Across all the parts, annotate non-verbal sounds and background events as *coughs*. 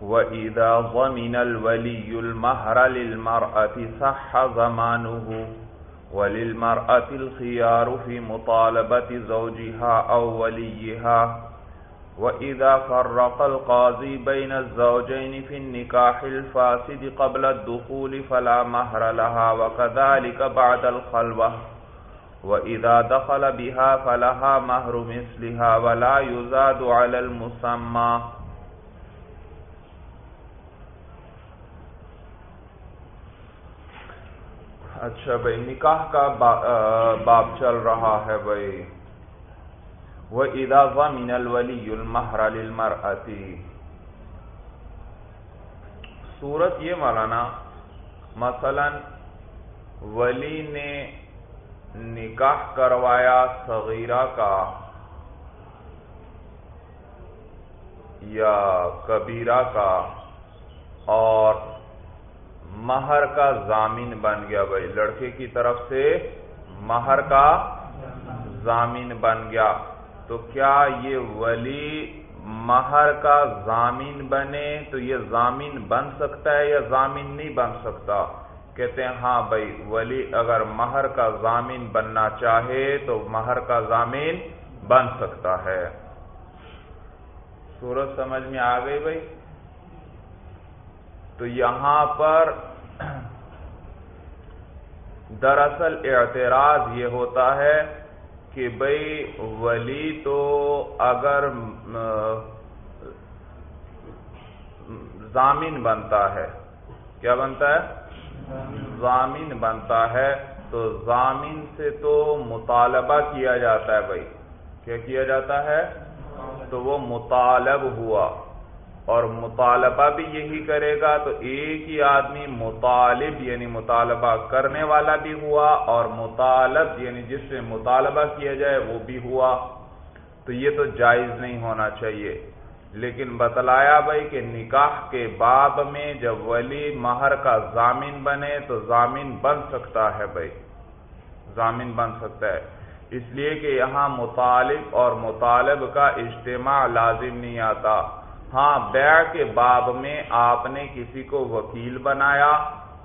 وَإِذَا ضَمِنَ الْوَلِيُّ الْمَهْرَ لِلْمَرْأَةِ صَحَّ زَمَانُهُ وَلِلْمَرْأَةِ الْخِيَارُ فِي مُطَالَبَةِ زَوْجِهَا أَوْ وَلِيِّهَا وَإِذَا فَرَّقَ الْقَاضِي بَيْنَ الزَّوْجَيْنِ فِي النِّكَاحِ الْفَاسِدِ قَبْلَ الدُّخُولِ فَلَا مَهْرَ لَهَا وَكَذَلِكَ بَعْدَ الْخَلْوَةِ وَإِذَا دَخَلَ بِهَا فَلَهَا مَهْرُ مِثْلِهَا وَلَا يُزَادُ عَلَى الْمُسَمَّى اچھا بھائی، نکاح کا باب چل رہا ہے بھائی۔ وہ ادا من الولی المحر للمرأتی صورت یہ مولانا، مثلا ولی نے نکاح کروایا صغیرہ کا یا کبیرہ کا اور مہر کا ضامین بن گیا بھائی۔ لڑکے کی طرف سے مہر کا ضامین بن گیا۔ تو کیا یہ ولی مہر کا ضامین بنے تو یہ ضامین بن سکتا ہے یا ضامین نہیں بن سکتا؟ کہتے ہیں ہاں بھائی، ولی اگر مہر کا ضامین بننا چاہے تو مہر کا ضامین بن سکتا ہے۔ سورج سمجھ میں آ گئی بھائی؟ تو یہاں پر دراصل اعتراض یہ ہوتا ہے کہ بھائی ولی تو اگر ضامین بنتا ہے۔ کیا بنتا ہے؟ ضامین بنتا ہے۔ تو ضامین سے تو مطالبہ کیا جاتا ہے بھائی کیا کیا جاتا ہے؟ تو وہ مطالب ہوا۔ اور مطالبہ بھی یہی کرے گا تو ایک ہی آدمی مطالب یعنی مطالبہ کرنے والا بھی ہوا اور مطالب یعنی جس سے مطالبہ کیا جائے وہ بھی ہوا۔ تو یہ تو جائز نہیں ہونا چاہیے۔ لیکن بتلایا بھائی کہ نکاح کے باب میں جب ولی مہر کا ضامین بنے تو ضامین بن سکتا ہے بھائی۔ ضامین بن سکتا ہے۔ اس لیے کہ یہاں مطالب اور مطالب کا اجتماع لازم نہیں آتا۔ ہاں بیع کے باب میں آپ نے کسی کو وکیل بنایا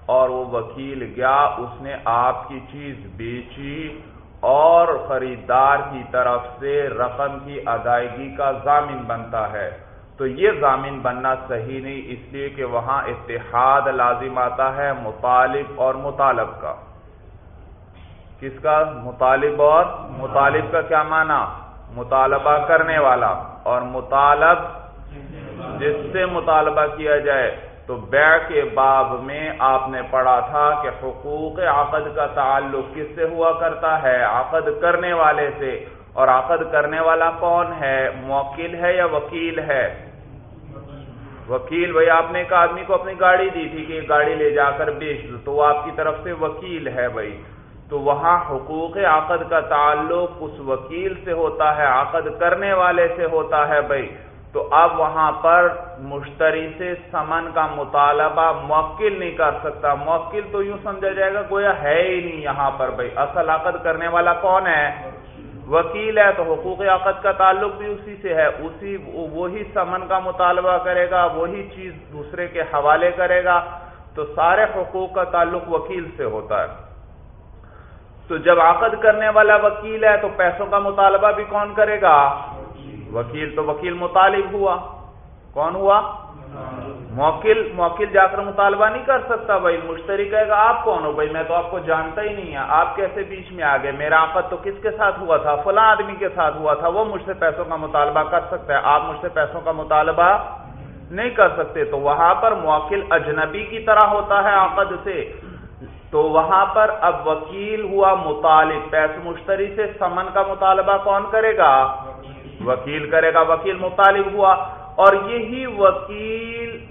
اور وہ وکیل گیا، اس نے آپ کی چیز بیچی اور خریدار کی طرف سے رقم کی ادائیگی کا ضامن بنتا ہے۔ تو یہ ضامن بننا صحیح نہیں، اس لیے کہ وہاں اتحاد لازم آتا ہے مطالب اور مطالب کا۔ کس کا؟ مطالب اور؟ مطالب کا کیا معنی؟ مطالبہ کرنے والا۔ اور مطالب جس سے مطالبہ کیا جائے، تو بیع کے باب میں آپ نے پڑھا تھا کہ حقوق عقد کا تعلق کس سے ہوا کرتا ہے، عقد کرنے والے سے، اور عقد کرنے والا کون ہے؟ موکل ہے یا وکیل ہے؟ وکیل، بھائی، آپ نے ایک آدمی کو اپنی گاڑی دی تھی کہ گاڑی لے جا کر بیچ دو، تو وہ آپ کی طرف سے وکیل ہے بھائی۔ تو وہاں حقوق عقد کا تعلق اس وکیل سے ہوتا ہے، عقد کرنے والے سے ہوتا ہے بھائی۔ تو اب وہاں پر مشتری سے سمن کا مطالبہ موکل نہیں کر سکتا۔ موکل تو یوں سمجھا جائے گا گویا ہے ہی نہیں یہاں پر بھائی۔ اصل عقد کرنے والا کون ہے؟ وکیل ہے تو حقوق عقد کا تعلق بھی اسی سے ہے۔ اسی وہی سمن کا مطالبہ کرے گا، وہی چیز دوسرے کے حوالے کرے گا۔ تو سارے حقوق کا تعلق وکیل سے ہوتا ہے۔ تو جب عقد کرنے والا وکیل ہے تو پیسوں کا مطالبہ بھی کون کرے گا؟ وکیل تو وکیل مطالب ہوا۔ کون ہوا؟ موکل۔ موکل جا کر مطالبہ نہیں کر سکتا بھائی۔ مشتری کہے گا، آپ کون ہو؟ بھائی، میں تو آپ کو جانتا ہی نہیں ہے آپ کیسے بیچ میں آگے میرا آقت تو کس کے ساتھ ہوا تھا؟ فلاں آدمی کے ساتھ ہوا تھا۔ وہ مجھ سے پیسوں کا مطالبہ کر سکتا ہے۔ آپ مجھ سے پیسوں کا مطالبہ نہیں کر سکتے۔ تو وہاں پر موکل اجنبی کی طرح ہوتا ہے آقد سے۔ تو وہاں پر اب وکیل ہوا مطالب۔ پیسے مشتری سے سمن کا مطالبہ کون کرے گا؟ وکیل کرے گا، وکیل مطالب ہوا اور یہی وکیل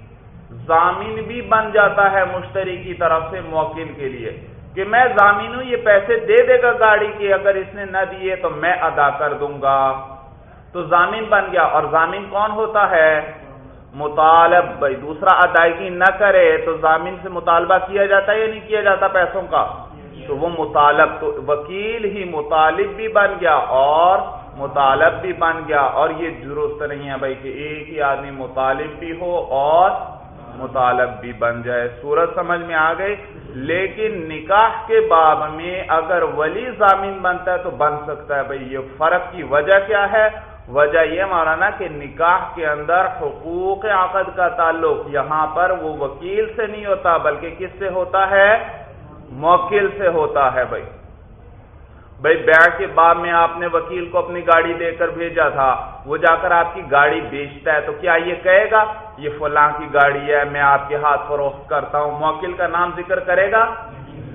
ضامین بھی بن جاتا ہے مشتری کی طرف سے موکل کے لیے کہ میں ضامین ہوں، یہ پیسے دے دے گا گاڑی کے، اگر اس نے نہ دیے تو میں ادا کر دوں گا۔ تو ضامین بن گیا اور ضامین کون ہوتا ہے؟ مطالب۔ بھائی دوسرا ادائیگی نہ کرے تو ضامین سے مطالبہ کیا جاتا ہے یا نہیں کیا جاتا پیسوں کا؟ تو وہ مطالب، تو وکیل ہی مطالب بھی بن گیا اور مطالب بھی بن گیا اور یہ درست نہیں ہے بھائی کہ ایک ہی آدمی مطالب بھی ہو اور مطالب بھی بن جائے۔ صورت سمجھ میں آ گئی؟ لیکن نکاح کے باب میں اگر ولی ضامین بنتا ہے تو بن سکتا ہے۔ بھائی یہ فرق کی وجہ کیا ہے؟ وجہ یہ مولانا کہ نکاح کے اندر حقوق عقد کا تعلق یہاں پر وہ وکیل سے نہیں ہوتا، بلکہ کس سے ہوتا ہے؟ موکل سے ہوتا ہے بھائی۔ بھائی بیع کے بعد میں آپ نے وکیل کو اپنی گاڑی دے کر بھیجا تھا، وہ جا کر آپ کی گاڑی بیچتا ہے، تو کیا یہ کہے گا؟ یہ فلاں کی گاڑی ہے، میں آپ کے ہاتھ فروخت کرتا ہوں۔ موکل کا نام ذکر کرے گا؟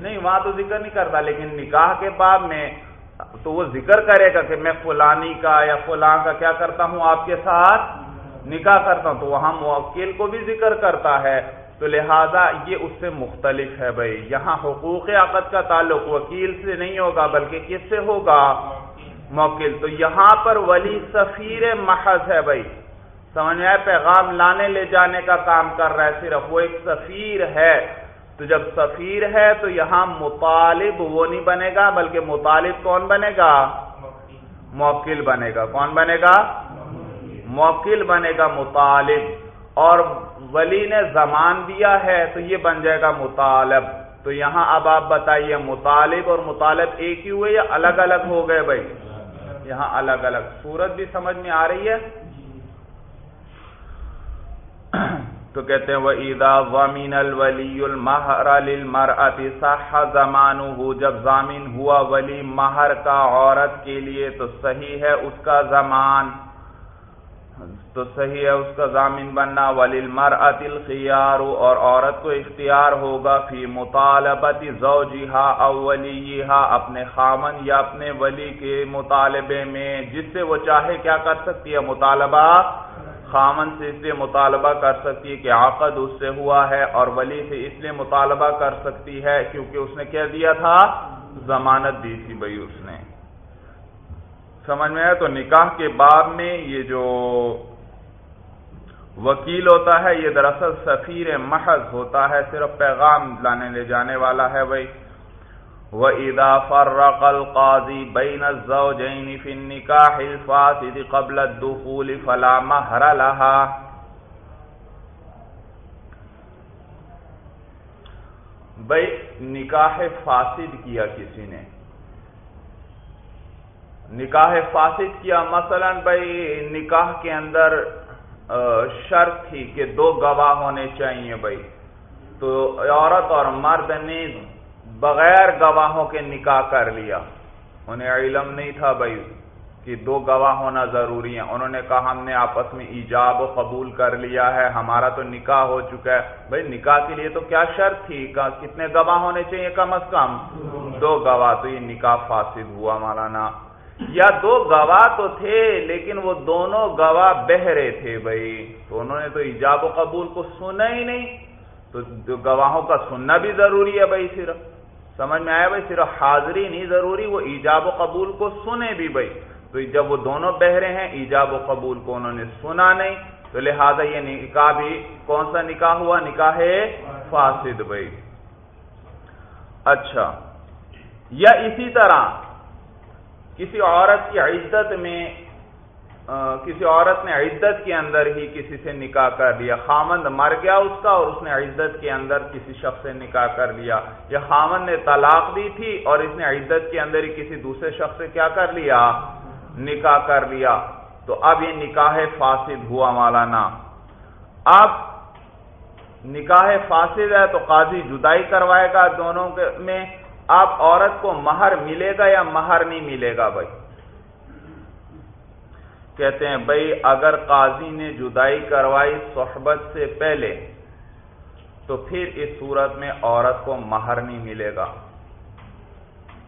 نہیں، وہاں تو ذکر نہیں کرتا، لیکن نکاح کے بعد میں تو وہ ذکر کرے گا کہ میں فلانی کا یا فلاں کا کیا کرتا ہوں، آپ کے ساتھ نکاح کرتا ہوں۔ تو وہاں موکل کو بھی ذکر کرتا ہے۔ تو لہذا یہ اس سے مختلف ہے بھائی۔ یہاں حقوق عقد کا تعلق وکیل سے نہیں ہوگا، بلکہ کس سے ہوگا؟ موکل۔ تو یہاں پر ولی سفیر محض ہے بھائی۔ سمجھ میں پیغام لانے لے جانے کا کام کر رہا ہے، صرف وہ ایک سفیر ہے۔ تو جب سفیر ہے تو یہاں مطالب وہ نہیں بنے گا، بلکہ مطالب کون بنے گا؟ موکل بنے گا۔ کون بنے گا؟ موکل بنے گا، مطالب۔ اور ولی نے زمان دیا ہے تو یہ بن جائے گا مطالب۔ تو یہاں اب آپ بتائیے، مطالب اور مطالب ایک ہی ہوئے یا الگ الگ ہو گئے بھائی؟ یہاں الگ الگ۔ صورت بھی سمجھ میں آ رہی ہے؟ تو کہتے ہیں وہ عیدا ومین الولی المہر صح زمان جب ضامین ہوا ولی مہر کا عورت کے لیے، تو صحیح ہے اس کا زمان۔ تو صحیح ہے، اس کا ضامن بننا ولی المر الخیار اور عورت کو اختیار ہوگا فی مطالبت زوجہا او ولیہا اپنے خامن یا اپنے ولی کے مطالبے میں، جس سے وہ چاہے کیا کر سکتی ہے، مطالبہ خامن سے اس لیے مطالبہ کر سکتی ہے کہ عقد اس سے ہوا ہے اور ولی سے اس لیے مطالبہ کر سکتی ہے، کیونکہ اس نے کیا دیا تھا، ضمانت دی تھی بھائی اس نے۔ سمجھ میں آیا تو نکاح کے بعد میں یہ جو وکیل ہوتا ہے، یہ دراصل سفیر محض ہوتا ہے، صرف پیغام لانے لے جانے والا ہے بھائی۔ وہ ادا فرق القاضی بین الزوجین فی النکاح الفاسد قبل الدخول فلا مہر لها۔ بھائی، نکاح فاسد کیا کسی نے؟ نکاح فاسد کیا۔ مثلا بھائی نکاح کے اندر شرط تھی کہ دو گواہ ہونے چاہیے بھائی۔ تو عورت اور مرد نے بغیر گواہوں کے نکاح کر لیا۔ انہیں علم نہیں تھا بھائی کہ دو گواہ ہونا ضروری ہے انہوں نے کہا، ہم نے آپس میں ایجاب و قبول کر لیا ہے، ہمارا تو نکاح ہو چکا ہے۔ بھائی، نکاح کے لیے تو کیا شرط تھی؟ کتنے گواہ ہونے چاہیے کم از کم؟ دو گواہ۔ تو یہ نکاح فاسد ہوا مولانا۔ یا دو گواہ تو تھے، لیکن وہ دونوں گواہ بہرے تھے بھائی۔ تو انہوں نے تو ایجاب و قبول کو سنا ہی نہیں۔ تو گواہوں کا سننا بھی ضروری ہے بھائی، صرف۔ سمجھ میں آیا بھائی؟ صرف حاضری نہیں ضروری، وہ ایجاب و قبول کو سنے بھی بھائی۔ تو جب وہ دونوں بہرے ہیں، ایجاب و قبول کو انہوں نے سنا نہیں۔ تو لہذا یہ نکاح بھی کون سا نکاح ہوا؟ نکاح ہے فاسد بھائی۔ اچھا۔ یا اسی طرح کسی عورت کی عدت میں کسی عورت نے عدت کے اندر ہی کسی سے نکاح کر لیا۔ خامند مر گیا اس کا اور اس نے عدت کے اندر کسی شخص سے نکاح کر لیا۔ یا خامند نے طلاق دی تھی اور اس نے عدت کے اندر ہی کسی دوسرے شخص سے کیا کر لیا؟ نکاح کر لیا۔ تو اب یہ نکاح فاسد ہوا مولانا۔ اب نکاح فاسد ہے تو قاضی جدائی کروائے گا دونوں میں۔ اب عورت کو مہر ملے گا یا مہر نہیں ملے گا بھائی؟ کہتے ہیں، بھائی، اگر قاضی نے جدائی کروائی صحبت سے پہلے، تو پھر اس صورت میں عورت کو مہر نہیں ملے گا۔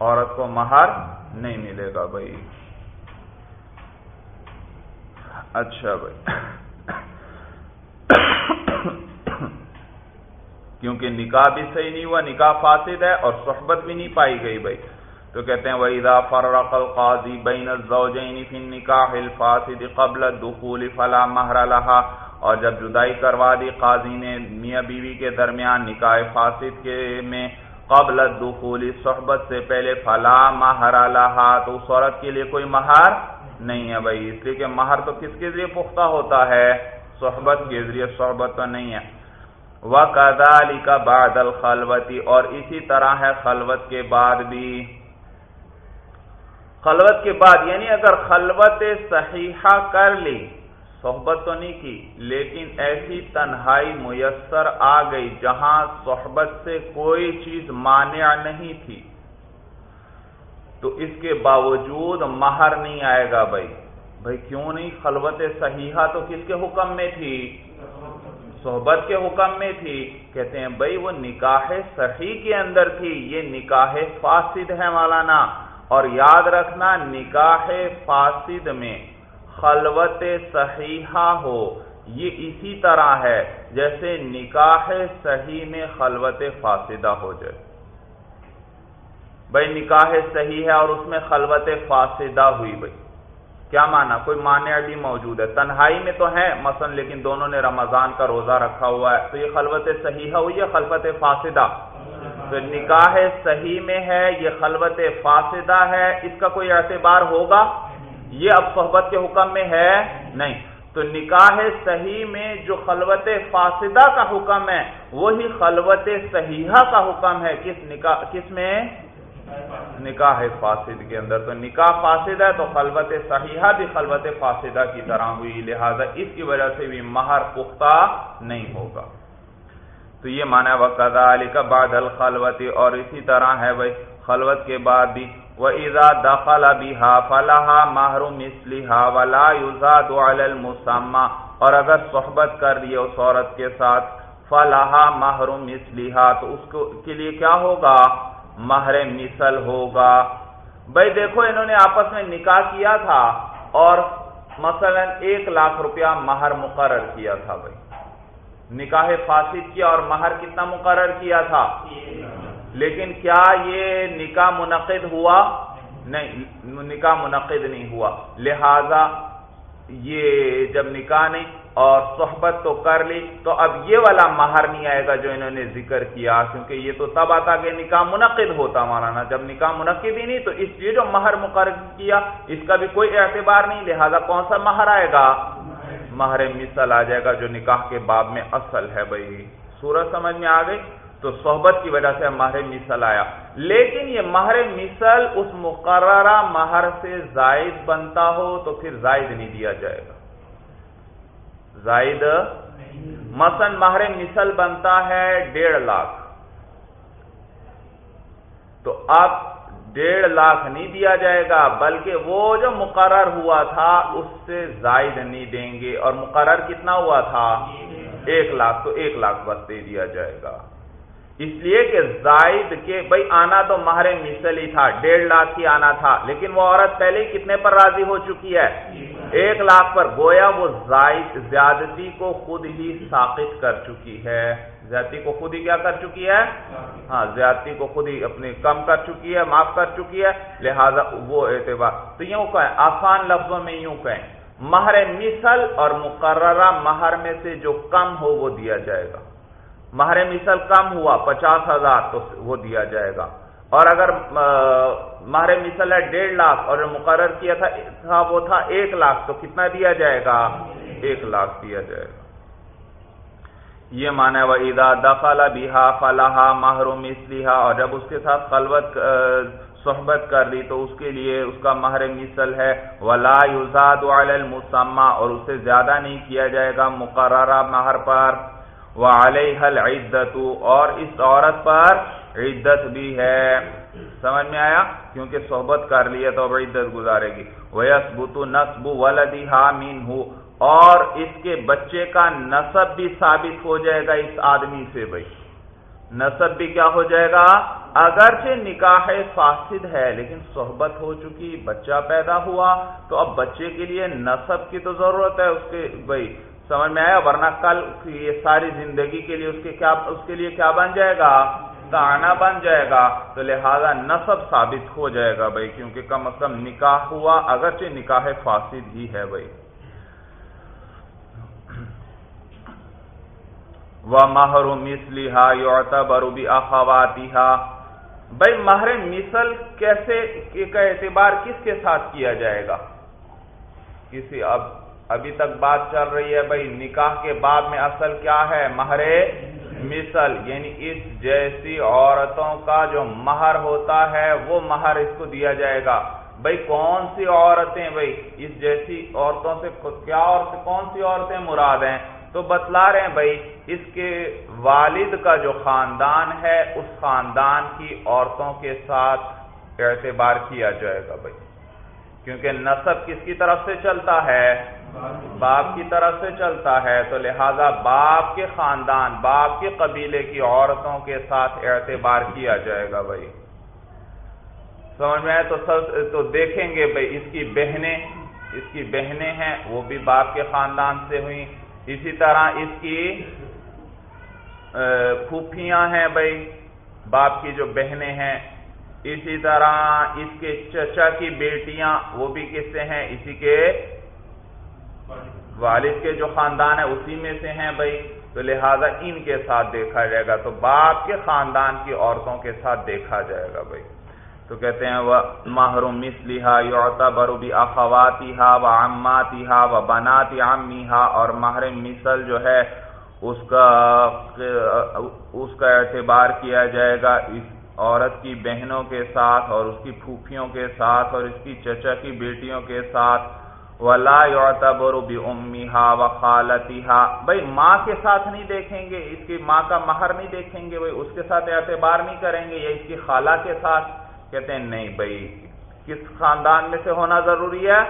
عورت کو مہر نہیں ملے گا بھائی۔ اچھا بھائی۔ کیونکہ نکاح بھی صحیح نہیں ہوا، نکاح فاسد ہے اور صحبت بھی نہیں پائی گئی بھائی۔ تو کہتے ہیں، وَإِذَا فَرَّقَ الْقَاضِي بَيْنَ الزَّوْجَيْنِ فِي النِّكَاحِ الْفَاسِدِ قَبْلَ الدُّخُولِ فَلَا مَهْرَ لَهَا۔ اور جب جدائی کروا دی قاضی نے میاں بیوی کے درمیان نکاح فاسد کے میں قبل الدخول، صحبت سے پہلے فلا مہر لها۔ تو اس عورت کے لیے کوئی مہر نہیں ہے بھائی۔ اس لیے کہ مہر تو کس کے ذریعے پختہ ہوتا ہے؟ صحبت کے ذریعے، صحبت تو نہیں ہے۔ وہ کدالی کا بادل خلوتی اور اسی طرح ہے خلوت کے بعد بھی۔ خلوت کے بعد یعنی اگر خلوت صحیحہ کر لی، صحبت تو نہیں کی، لیکن ایسی تنہائی میسر آ گئی جہاں صحبت سے کوئی چیز مانع نہیں تھی، تو اس کے باوجود مہر نہیں آئے گا بھائی۔ بھائی کیوں نہیں؟ خلوت صحیحہ تو کس کے حکم میں تھی؟ صحبت کے حکم میں تھی۔ کہتے ہیں، بھائی، وہ نکاح صحیح کے اندر تھی۔ یہ نکاح فاسد ہے مولانا۔ اور یاد رکھنا، نکاح فاسد میں خلوت صحیحہ ہو۔ یہ اسی طرح ہے، جیسے نکاح صحیح میں خلوت فاسدہ ہو جائے۔ بھائی، نکاح صحیح ہے اور اس میں خلوت فاسدہ ہوئی، بھائی۔ کیا مانا؟ کوئی مانع بھی موجود ہے۔ تنہائی میں تو ہے، مثلا لیکن دونوں نے رمضان کا روزہ رکھا ہوا ہے۔ تو یہ خلوت صحیحہ ہوئی ہے خلوت فاسدہ؟ تو نکاح صحیح میں ہے، یہ خلوت فاسدہ ہے۔ اس کا کوئی اعتبار ہوگا؟ یہ اب صحبت کے حکم میں ہے نہیں۔ تو نکاح صحیح میں جو خلوت فاسدہ کا حکم ہے، وہی خلوت صحیحہ کا حکم ہے۔ کس نکاح، کس میں؟ نکاح فاسد کے اندر تو نکاح فاسد ہے تو خلوت صحیحہ بھی خلوت فاسدہ کی طرح ہوئی، لہذا اس کی وجہ سے بھی مہر پختہ نہیں ہوگا۔ تو یہ مانا وہ علی کا بعد الخلوتی اور اسی طرح ہے بھائی، خلوت کے بعد بھی۔ وہ ایزا دخل ابھی فلاح محروم اسلحہ ولا یوزاد المسمہ اور اگر صحبت کر لیے اس عورت کے ساتھ فلاح محروم اسلحہ تو اس کو کے لیے کیا ہوگا؟ مہر مثل ہوگا۔ بھائی دیکھو، انہوں نے آپس میں نکاح کیا تھا اور مثلا ایک لاکھ روپیہ مہر مقرر کیا تھا بھائی نکاح فاسد کیا اور مہر کتنا مقرر کیا تھا؟ لیکن کیا یہ نکاح منعقد ہوا؟ نہیں، نکاح منعقد نہیں ہوا۔ لہذا یہ جب نکاح نہیں اور صحبت تو کر لی۔ تو اب یہ والا مہر نہیں آئے گا جو انہوں نے ذکر کیا، کیونکہ یہ تو تب آتا کہ نکاح منعقد ہوتا مولانا۔ جب نکاح منعقد ہی نہیں، تو اس لیے جو مہر مقرر کیا، اس کا بھی کوئی اعتبار نہیں۔ لہذا کون سا مہر آئے گا؟ مہر مثل آ جائے گا جو نکاح کے باب میں اصل ہے بھائی۔ سورج سمجھ میں آ گئی؟ تو صحبت کی وجہ سے مہر مثل آیا۔ لیکن یہ مہر مثل اس مقررہ مہر سے زائد بنتا ہو، تو پھر زائد نہیں دیا جائے گا۔ زائد مثلا مہر مثل بنتا ہے ڈیڑھ لاکھ۔ تو اب ڈیڑھ لاکھ نہیں دیا جائے گا، بلکہ وہ جو مقرر ہوا تھا، اس سے زائد نہیں دیں گے۔ اور مقرر کتنا ہوا تھا؟ ایک لاکھ۔ تو ایک لاکھ بس دے دیا جائے گا۔ اس لیے کہ زائد کے، بھائی، آنا تو مہر مثل ہی تھا، ڈیڑھ لاکھ ہی آنا تھا، لیکن وہ عورت پہلے ہی کتنے پر راضی ہو چکی ہے؟ ایک لاکھ پر گویا وہ زائد زیادتی کو خود ہی ساقط کر چکی ہے۔ زیادتی کو خود ہی کیا کر چکی ہے؟ ہاں زیادتی کو خود ہی اپنی کم کر چکی ہے، معاف کر چکی ہے۔ لہذا وہ اعتبار تو یوں کہیں، آسان لفظوں میں یوں کہیں، مہر مثل اور مقررہ مہر میں سے جو کم ہو وہ دیا جائے گا۔ مہر مثل کم ہوا، پچاس ہزار تو وہ دیا جائے گا۔ اور اگر مہر مثل ہے ڈیڑھ لاکھ اور مقرر کیا تھا وہ تھا ایک لاکھ، تو کتنا دیا جائے گا؟ ایک لاکھ دیا جائے گا۔ یہ مانا وہ ادا دخل بہا فلاح محروم اسلحہ اور جب اس کے ساتھ خلوت صحبت کر لی تو اس کے لیے اس کا مہر مثل ہے، ولا یوزاد المسمہ اور اسے زیادہ نہیں کیا جائے گا مقررہ مہر پر وہ علیہ اور اس عورت پر عدت بھی ہے۔ سمجھ میں آیا؟ کیونکہ صحبت کر لیا تو اب عدت گزارے گی۔ وہ نصب ولدی حامین ہو اور اس کے بچے کا نصب بھی ثابت ہو جائے گا اس آدمی سے بھائی۔ نصب بھی کیا ہو جائے گا؟ اگرچہ نکاح فاسد ہے، لیکن صحبت ہو چکی، بچہ پیدا ہوا۔ تو اب بچے کے لیے نصب کی تو ضرورت ہے اس کے بھائی۔ سمجھ میں آیا؟ ورنہ کل یہ ساری زندگی کے لیے اس کے کیا، اس کے لیے کیا بن جائے گا؟ تانا بن جائے گا تو لہذا نصب ثابت ہو جائے گا بھائی، کیونکہ کم از کم نکاح ہوا، اگرچہ نکاح فاسد ہی ہے بھائی۔ وہ مہر مسلحا یوتا بروبی اخواتی بھائی، مہر مثل کیسے، کا اعتبار کس کے ساتھ کیا جائے گا؟ کسی، اب، ابھی تک بات چل رہی ہے بھائی، نکاح کے بعد میں اصل کیا ہے؟ مہر مثل یعنی اس جیسی عورتوں کا جو مہر ہوتا ہے، وہ مہر اس کو دیا جائے گا۔ بھائی کون سی عورتیں بھائی اس جیسی عورتوں سے کیا عورتیں کون سی عورتیں مراد ہیں؟ تو بتلا رہے ہیں بھائی اس کے والد کا جو خاندان ہے، اس خاندان کی عورتوں کے ساتھ اعتبار کیا جائے گا بھائی کیونکہ نصب کس کی طرف سے چلتا ہے؟ باپ کی طرف سے چلتا ہے، تو لہذا باپ کے خاندان، باپ کے قبیلے کی عورتوں کے ساتھ اعتبار کیا جائے گا بھائی۔ سمجھ میں تو سب، تو دیکھیں گے بھائی، اس کی بہنیں، اس کی بہنیں ہیں، وہ بھی باپ کے خاندان سے ہوئی اسی طرح اس کی پھوپھیاں ہیں بھائی، باپ کی جو بہنیں ہیں۔ اسی طرح اس کے چچا کی بیٹیاں، وہ بھی کس سے ہیں؟ اسی کے والد کے جو خاندان ہے اسی میں سے ہیں بھائی، تو لہذا ان کے ساتھ دیکھا جائے گا، تو باپ کے خاندان کی عورتوں کے ساتھ دیکھا جائے گا بھائی۔ تو کہتے ہیں، وہ محروم مسلحا یوتا بروبی اخواتی ہا و اماتی ہا و بناتی عمی ہا اور محرم مثل جو ہے، اس کا اس کا اعتبار کیا جائے گا اس عورت کی بہنوں کے ساتھ اور اس کی پھوپھیوں کے ساتھ اور اس کی چچا کی بیٹیوں کے ساتھ۔ ولا یعتبر بامها وخالتها۔ بھائی ماں کے ساتھ نہیں دیکھیں گے، اس کی ماں کا مہر نہیں دیکھیں گے، بھائی اس کے ساتھ اعتبار نہیں کریں گے، یا اس کی خالہ کے ساتھ۔ کہتے ہیں، نہیں بھائی، کس خاندان میں سے ہونا ضروری ہے؟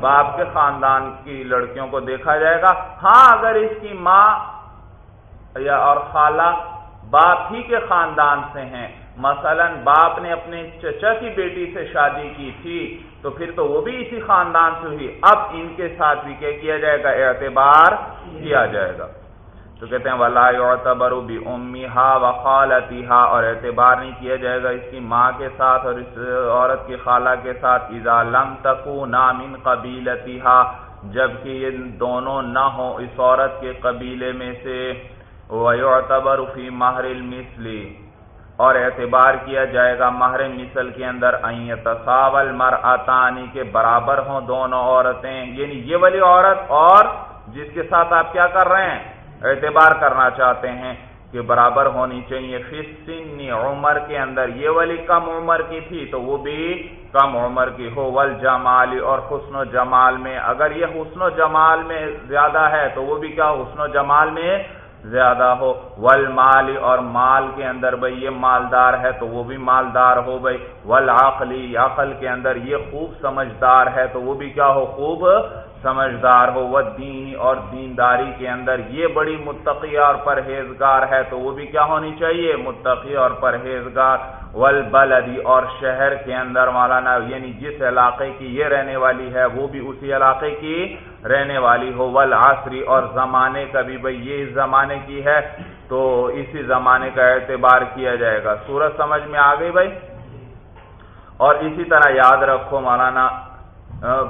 باپ کے خاندان کی لڑکیوں کو دیکھا جائے گا۔ ہاں اگر اس کی ماں یا اور خالہ باپ ہی کے خاندان سے ہیں۔ مثلا باپ نے اپنے چچا کی بیٹی سے شادی کی تھی تو پھر تو وہ بھی اسی خاندان سے ہوئی۔ اب ان کے ساتھ بھی کیا کیا جائے گا؟ اعتبار کیا جائے گا؟ تو کہتے ہیں، ولا یعتبر بھی امی ہا وخالتی ہا اور اعتبار نہیں کیا جائے گا اس کی ماں کے ساتھ اور اس عورت کی خالہ کے ساتھ۔ اذا لم تکو نامن قبیلتی ہا جبکہ یہ دونوں نہ ہوں، اس عورت کے قبیلے میں سے۔ وَيُعْتَبَرُ فِي مَهْرِ الْمِثْلِ اور اعتبار کیا جائے گا مہر مثل کے اندر تصاول مر آتانی کے برابر ہوں دونوں عورتیں یعنی یہ والی عورت اور جس کے ساتھ آپ کیا کر رہے ہیں؟ اعتبار کرنا چاہتے ہیں کہ برابر ہونی چاہیے۔ فسن عمر کے اندر یہ والی کم عمر کی تھی تو وہ بھی کم عمر کی۔ ہو ول جمالی اور حسن و جمال میں، اگر یہ حسن و جمال میں زیادہ ہے تو وہ بھی کیا؟ حسن و جمال میں زیادہ ہو ول مال اور مال کے اندر بھائی یہ مالدار ہے تو وہ بھی مالدار ہو بھائی ول عقلی عقل کے اندر یہ خوب سمجھدار ہے تو وہ بھی کیا ہو، خوب سمجھدار ہو، وہ دینی اور دینداری کے اندر یہ بڑی متقی اور پرہیزگار ہے، تو وہ بھی کیا ہونی چاہیے؟ متقی اور پرہیزگار۔ ولبلدی اور شہر کے اندر مولانا یعنی جس علاقے کی یہ رہنے والی ہے، وہ بھی اسی علاقے کی رہنے والی ہو۔ ول آسری اور زمانے کا بھی بھائی یہ اس زمانے کی ہے، تو اسی زمانے کا اعتبار کیا جائے گا۔ سورج سمجھ میں آ گئی بھائی؟ اور اسی طرح یاد رکھو مولانا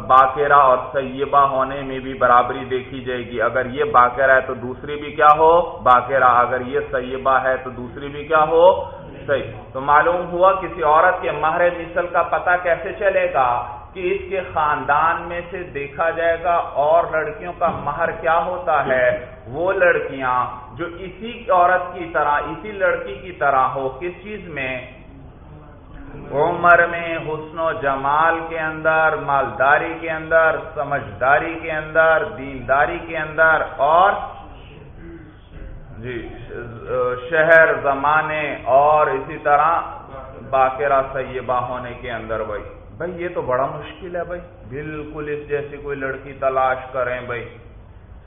باقیرہ اور سیبہ ہونے میں بھی برابری دیکھی جائے گی۔ اگر یہ باقیرہ ہے تو دوسری بھی کیا ہو؟ باقیرہ۔ اگر یہ سیبہ ہے تو دوسری بھی کیا ہو؟ صحیح۔ تو معلوم ہوا کسی عورت کے مہر مثل کا پتہ کیسے چلے گا؟ کہ اس کے خاندان میں سے دیکھا جائے گا اور لڑکیوں کا مہر کیا ہوتا ہے؟ وہ لڑکیاں جو اسی عورت کی طرح، اسی لڑکی کی طرح ہو، کس چیز میں؟ عمر میں حسن و جمال کے اندر، مالداری کے اندر، سمجھداری کے اندر، دینداری کے اندر اور جی شہر، زمانے اور اسی طرح باقیرہ سیبہ ہونے کے اندر بھائی۔ بھائی، یہ تو بڑا مشکل ہے بھائی۔ بالکل اس جیسی کوئی لڑکی تلاش کریں بھائی۔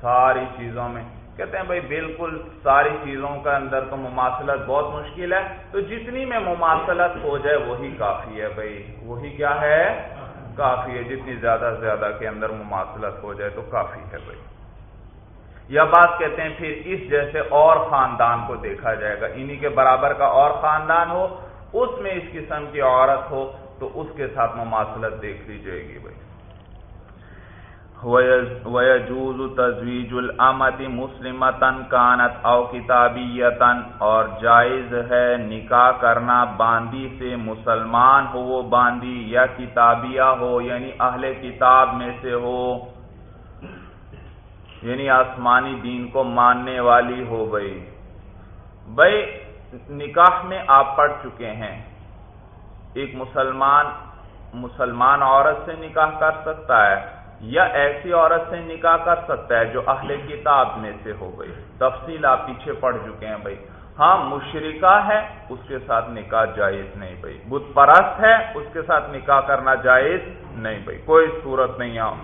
ساری چیزوں میں۔ کہتے ہیں بھائی بالکل ساری چیزوں کا اندر تو مماثلت بہت مشکل ہے، تو جتنی میں مماثلت ہو جائے وہی کافی ہے بھائی۔ وہی کیا ہے؟ کافی ہے، جتنی زیادہ سے زیادہ کے اندر مماثلت ہو جائے تو کافی ہے بھائی۔ یا بات کہتے ہیں پھر اس جیسے اور خاندان کو دیکھا جائے گا، انہی کے برابر کا اور خاندان ہو، اس میں اس قسم کی عورت ہو، تو اس کے ساتھ مماثلت دیکھ لی جائے گی بھائی۔ وَيَجُوزُ تَزْوِيجُ الْأَمَةِ مُسْلِمَةً كَانَتْ أَوْ كِتَابِيَّةً اور جائز ہے نکاح کرنا باندی سے مسلمان ہو وہ باندی، یا کتابیہ ہو یعنی اہل کتاب میں سے ہو۔ یعنی آسمانی دین کو ماننے والی ہو گئی۔ بھائی نکاح میں آپ پڑھ چکے ہیں۔ ایک مسلمان مسلمان عورت سے نکاح کر سکتا ہے۔ یا ایسی عورت سے نکاح کر سکتا ہے جو اہل کتاب میں سے ہو گئی۔ تفصیل آپ پیچھے پڑھ چکے ہیں بھائی۔ ہاں مشرقہ ہے، اس کے ساتھ نکاح جائز نہیں بھائی۔ بت پرست ہے، اس کے ساتھ نکاح کرنا جائز نہیں بھائی۔ کوئی صورت نہیں آؤ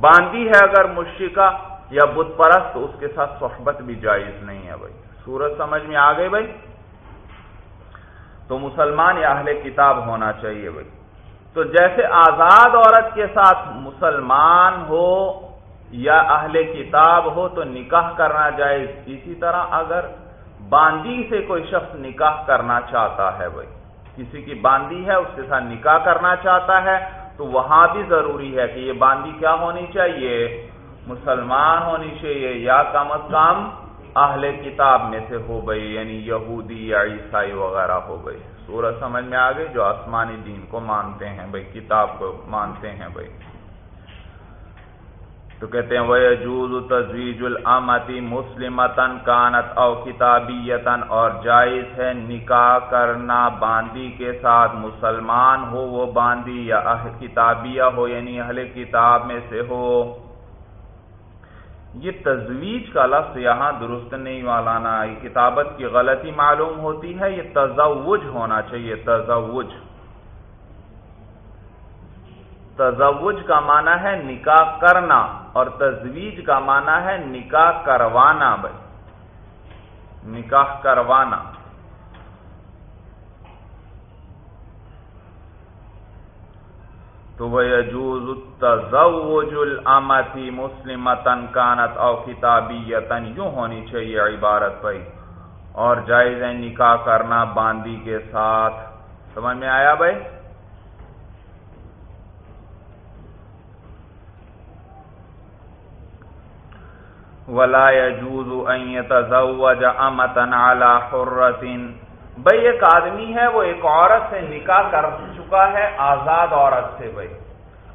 باندھی ہے اگر مشرقہ یا بت پرست، تو اس کے ساتھ صحبت بھی جائز نہیں ہے بھائی۔ صورت سمجھ میں آ گئی بھائی؟ تو مسلمان یا اہل کتاب ہونا چاہیے بھائی۔ تو جیسے آزاد عورت کے ساتھ مسلمان ہو یا اہل کتاب ہو تو نکاح کرنا جائز۔ اسی طرح اگر باندی سے کوئی شخص نکاح کرنا چاہتا ہے، بھائی، کسی کی باندی ہے، اس کے ساتھ نکاح کرنا چاہتا ہے، تو وہاں بھی ضروری ہے کہ یہ باندی کیا ہونی چاہیے؟ مسلمان ہونی چاہیے یا کم از کم اہل کتاب میں سے ہو گئی یعنی یہودی یا عیسائی وغیرہ ہو گئی۔ سورج سمجھ میں آ گئی، جو آسمانی دین کو مانتے ہیں، بھائی کتاب کو مانتے ہیں بھائی۔ تو کہتے ہیں وہ جوز تجویز العمتی مسلمتن کانت او کتابیتن اور جائز ہے نکاح کرنا باندی کے ساتھ، مسلمان ہو وہ باندی یا اہل کتابیہ ہو یعنی اہل کتاب میں سے ہو۔ یہ تجویز کا لفظ یہاں درست نہیں والانا کتابت کی غلطی معلوم ہوتی ہے، یہ تزوج ہونا چاہیے، تزوج۔ تزوج کا معنی ہے نکاح کرنا اور تجویز کا معنی ہے نکاح کروانا بھائی۔ نکاح کروانا۔ تو وہ یجوز تزوج الامتی مسلمتن کانت او کتابیتن یوں ہونی چاہیے عبارت بھائی۔ اور جائز ہے نکاح کرنا باندی کے ساتھ۔ سمجھ میں آیا بھائی؟ ولا يجوز ان يتزوج امتا على حرة۔ بھائی ایک آدمی ہے، وہ ایک عورت سے نکاح کر چکا ہے آزاد عورت سے بھائی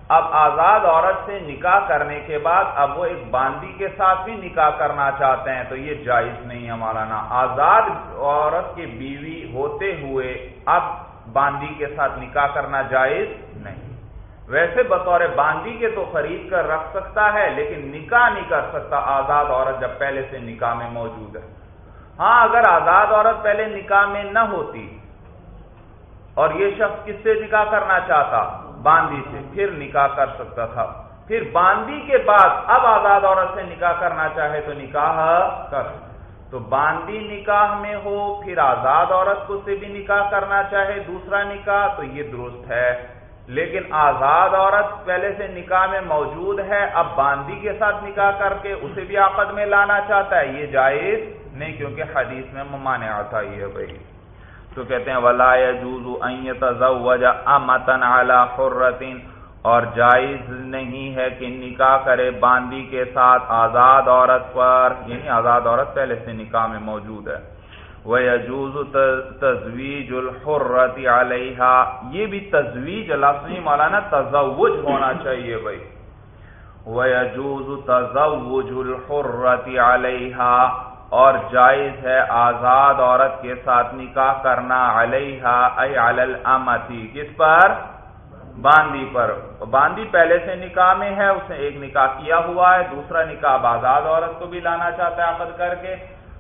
اب آزاد عورت سے نکاح کرنے کے بعد اب وہ ایک باندی کے ساتھ بھی نکاح کرنا چاہتے ہیں، تو یہ جائز نہیں ہے مولانا۔ آزاد عورت کی بیوی ہوتے ہوئے اب باندی کے ساتھ نکاح کرنا جائز نہیں۔ ویسے بطور باندی کے تو خرید کر رکھ سکتا ہے، لیکن نکاح نہیں کر سکتا آزاد عورت جب پہلے سے نکاح میں موجود ہے۔ ہاں اگر آزاد عورت پہلے نکاح میں نہ ہوتی اور یہ شخص کس سے نکاح کرنا چاہتا؟ باندی سے، پھر نکاح کر سکتا تھا۔ پھر باندی کے بعد اب آزاد عورت سے نکاح کرنا چاہے تو نکاح کر تو باندی نکاح میں ہو، پھر آزاد عورت کو سے بھی نکاح کرنا چاہے، دوسرا نکاح، تو یہ درست ہے۔ لیکن آزاد عورت پہلے سے نکاح میں موجود ہے، اب باندی کے ساتھ نکاح کر کے اسے بھی عقد میں لانا چاہتا ہے، یہ جائز نہیں کیونکہ حدیث میں ممانع آتا ہی ہے بھائی۔ تو کہتے ہیں، ولا يجوز امتن على حرة اور جائز نہیں ہے کہ نکاح کرے باندی کے ساتھ آزاد عورت پر یعنی آزاد عورت پہلے سے نکاح میں موجود ہے۔ وَيَجُوزُ تَزْوِيجُ الْحُرَّةِ عَلَيْهَا یہ بھی تزویج لفظ نہیں مولانا، تزوج ہونا چاہیے بھائی۔ وَيَجُوزُ تَزَوُّجُ الْحُرَّةِ عَلَيْهَا اور جائز ہے آزاد عورت کے ساتھ نکاح کرنا علیہا ای الامتی۔ کس پر؟ باندی پر۔ باندی پہلے سے نکاح میں ہے، اس نے ایک نکاح کیا ہوا ہے، دوسرا نکاح آزاد عورت کو بھی لانا چاہتا ہے عقد کر کے۔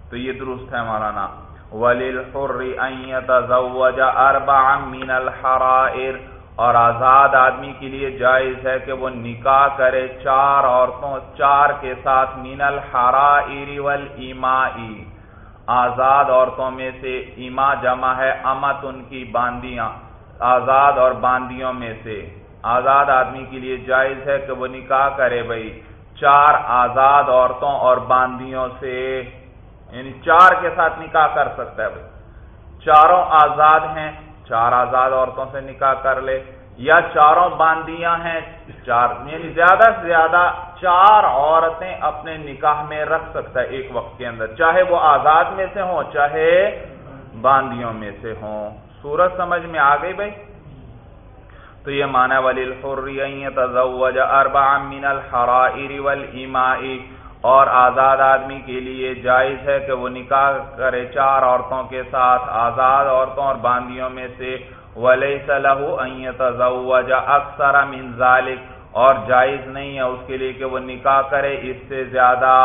تو یہ درست ہے مولانا۔ وللحر ان يتزوج اربعا من اور آزاد آدمی کے لیے جائز ہے کہ وہ نکاح کرے چار عورتوں، چار کے ساتھ من الحرائر والایمائی آزاد عورتوں میں سے ایما جمع ہے، امت ان کی باندیاں۔ آزاد اور باندیوں میں سے۔ آزاد آدمی کے لیے جائز ہے کہ وہ نکاح کرے بھائی۔ چار آزاد عورتوں اور باندیوں سے۔ یعنی چار کے ساتھ نکاح کر سکتا ہے بھائی۔ چاروں آزاد ہیں چار آزاد عورتوں سے نکاح کر لے، یا چاروں باندیاں ہیں، چار یعنی زیادہ سے زیادہ چار عورتیں اپنے نکاح میں رکھ سکتا ہے ایک وقت کے اندر، چاہے وہ آزاد میں سے ہوں، چاہے باندیوں میں سے ہوں۔ سورج سمجھ میں آ گئی بھائی؟ تو یہ مانا ولی الحر تزوج اربع من الحرائر والایماء اور آزاد آدمی کے لیے جائز ہے کہ وہ نکاح کرے چار عورتوں کے ساتھ، آزاد عورتوں اور باندیوں میں سے۔ ولی صلاح اکثر من ذالک اور جائز نہیں ہے اس کے لیے کہ وہ نکاح کرے اس سے زیادہ۔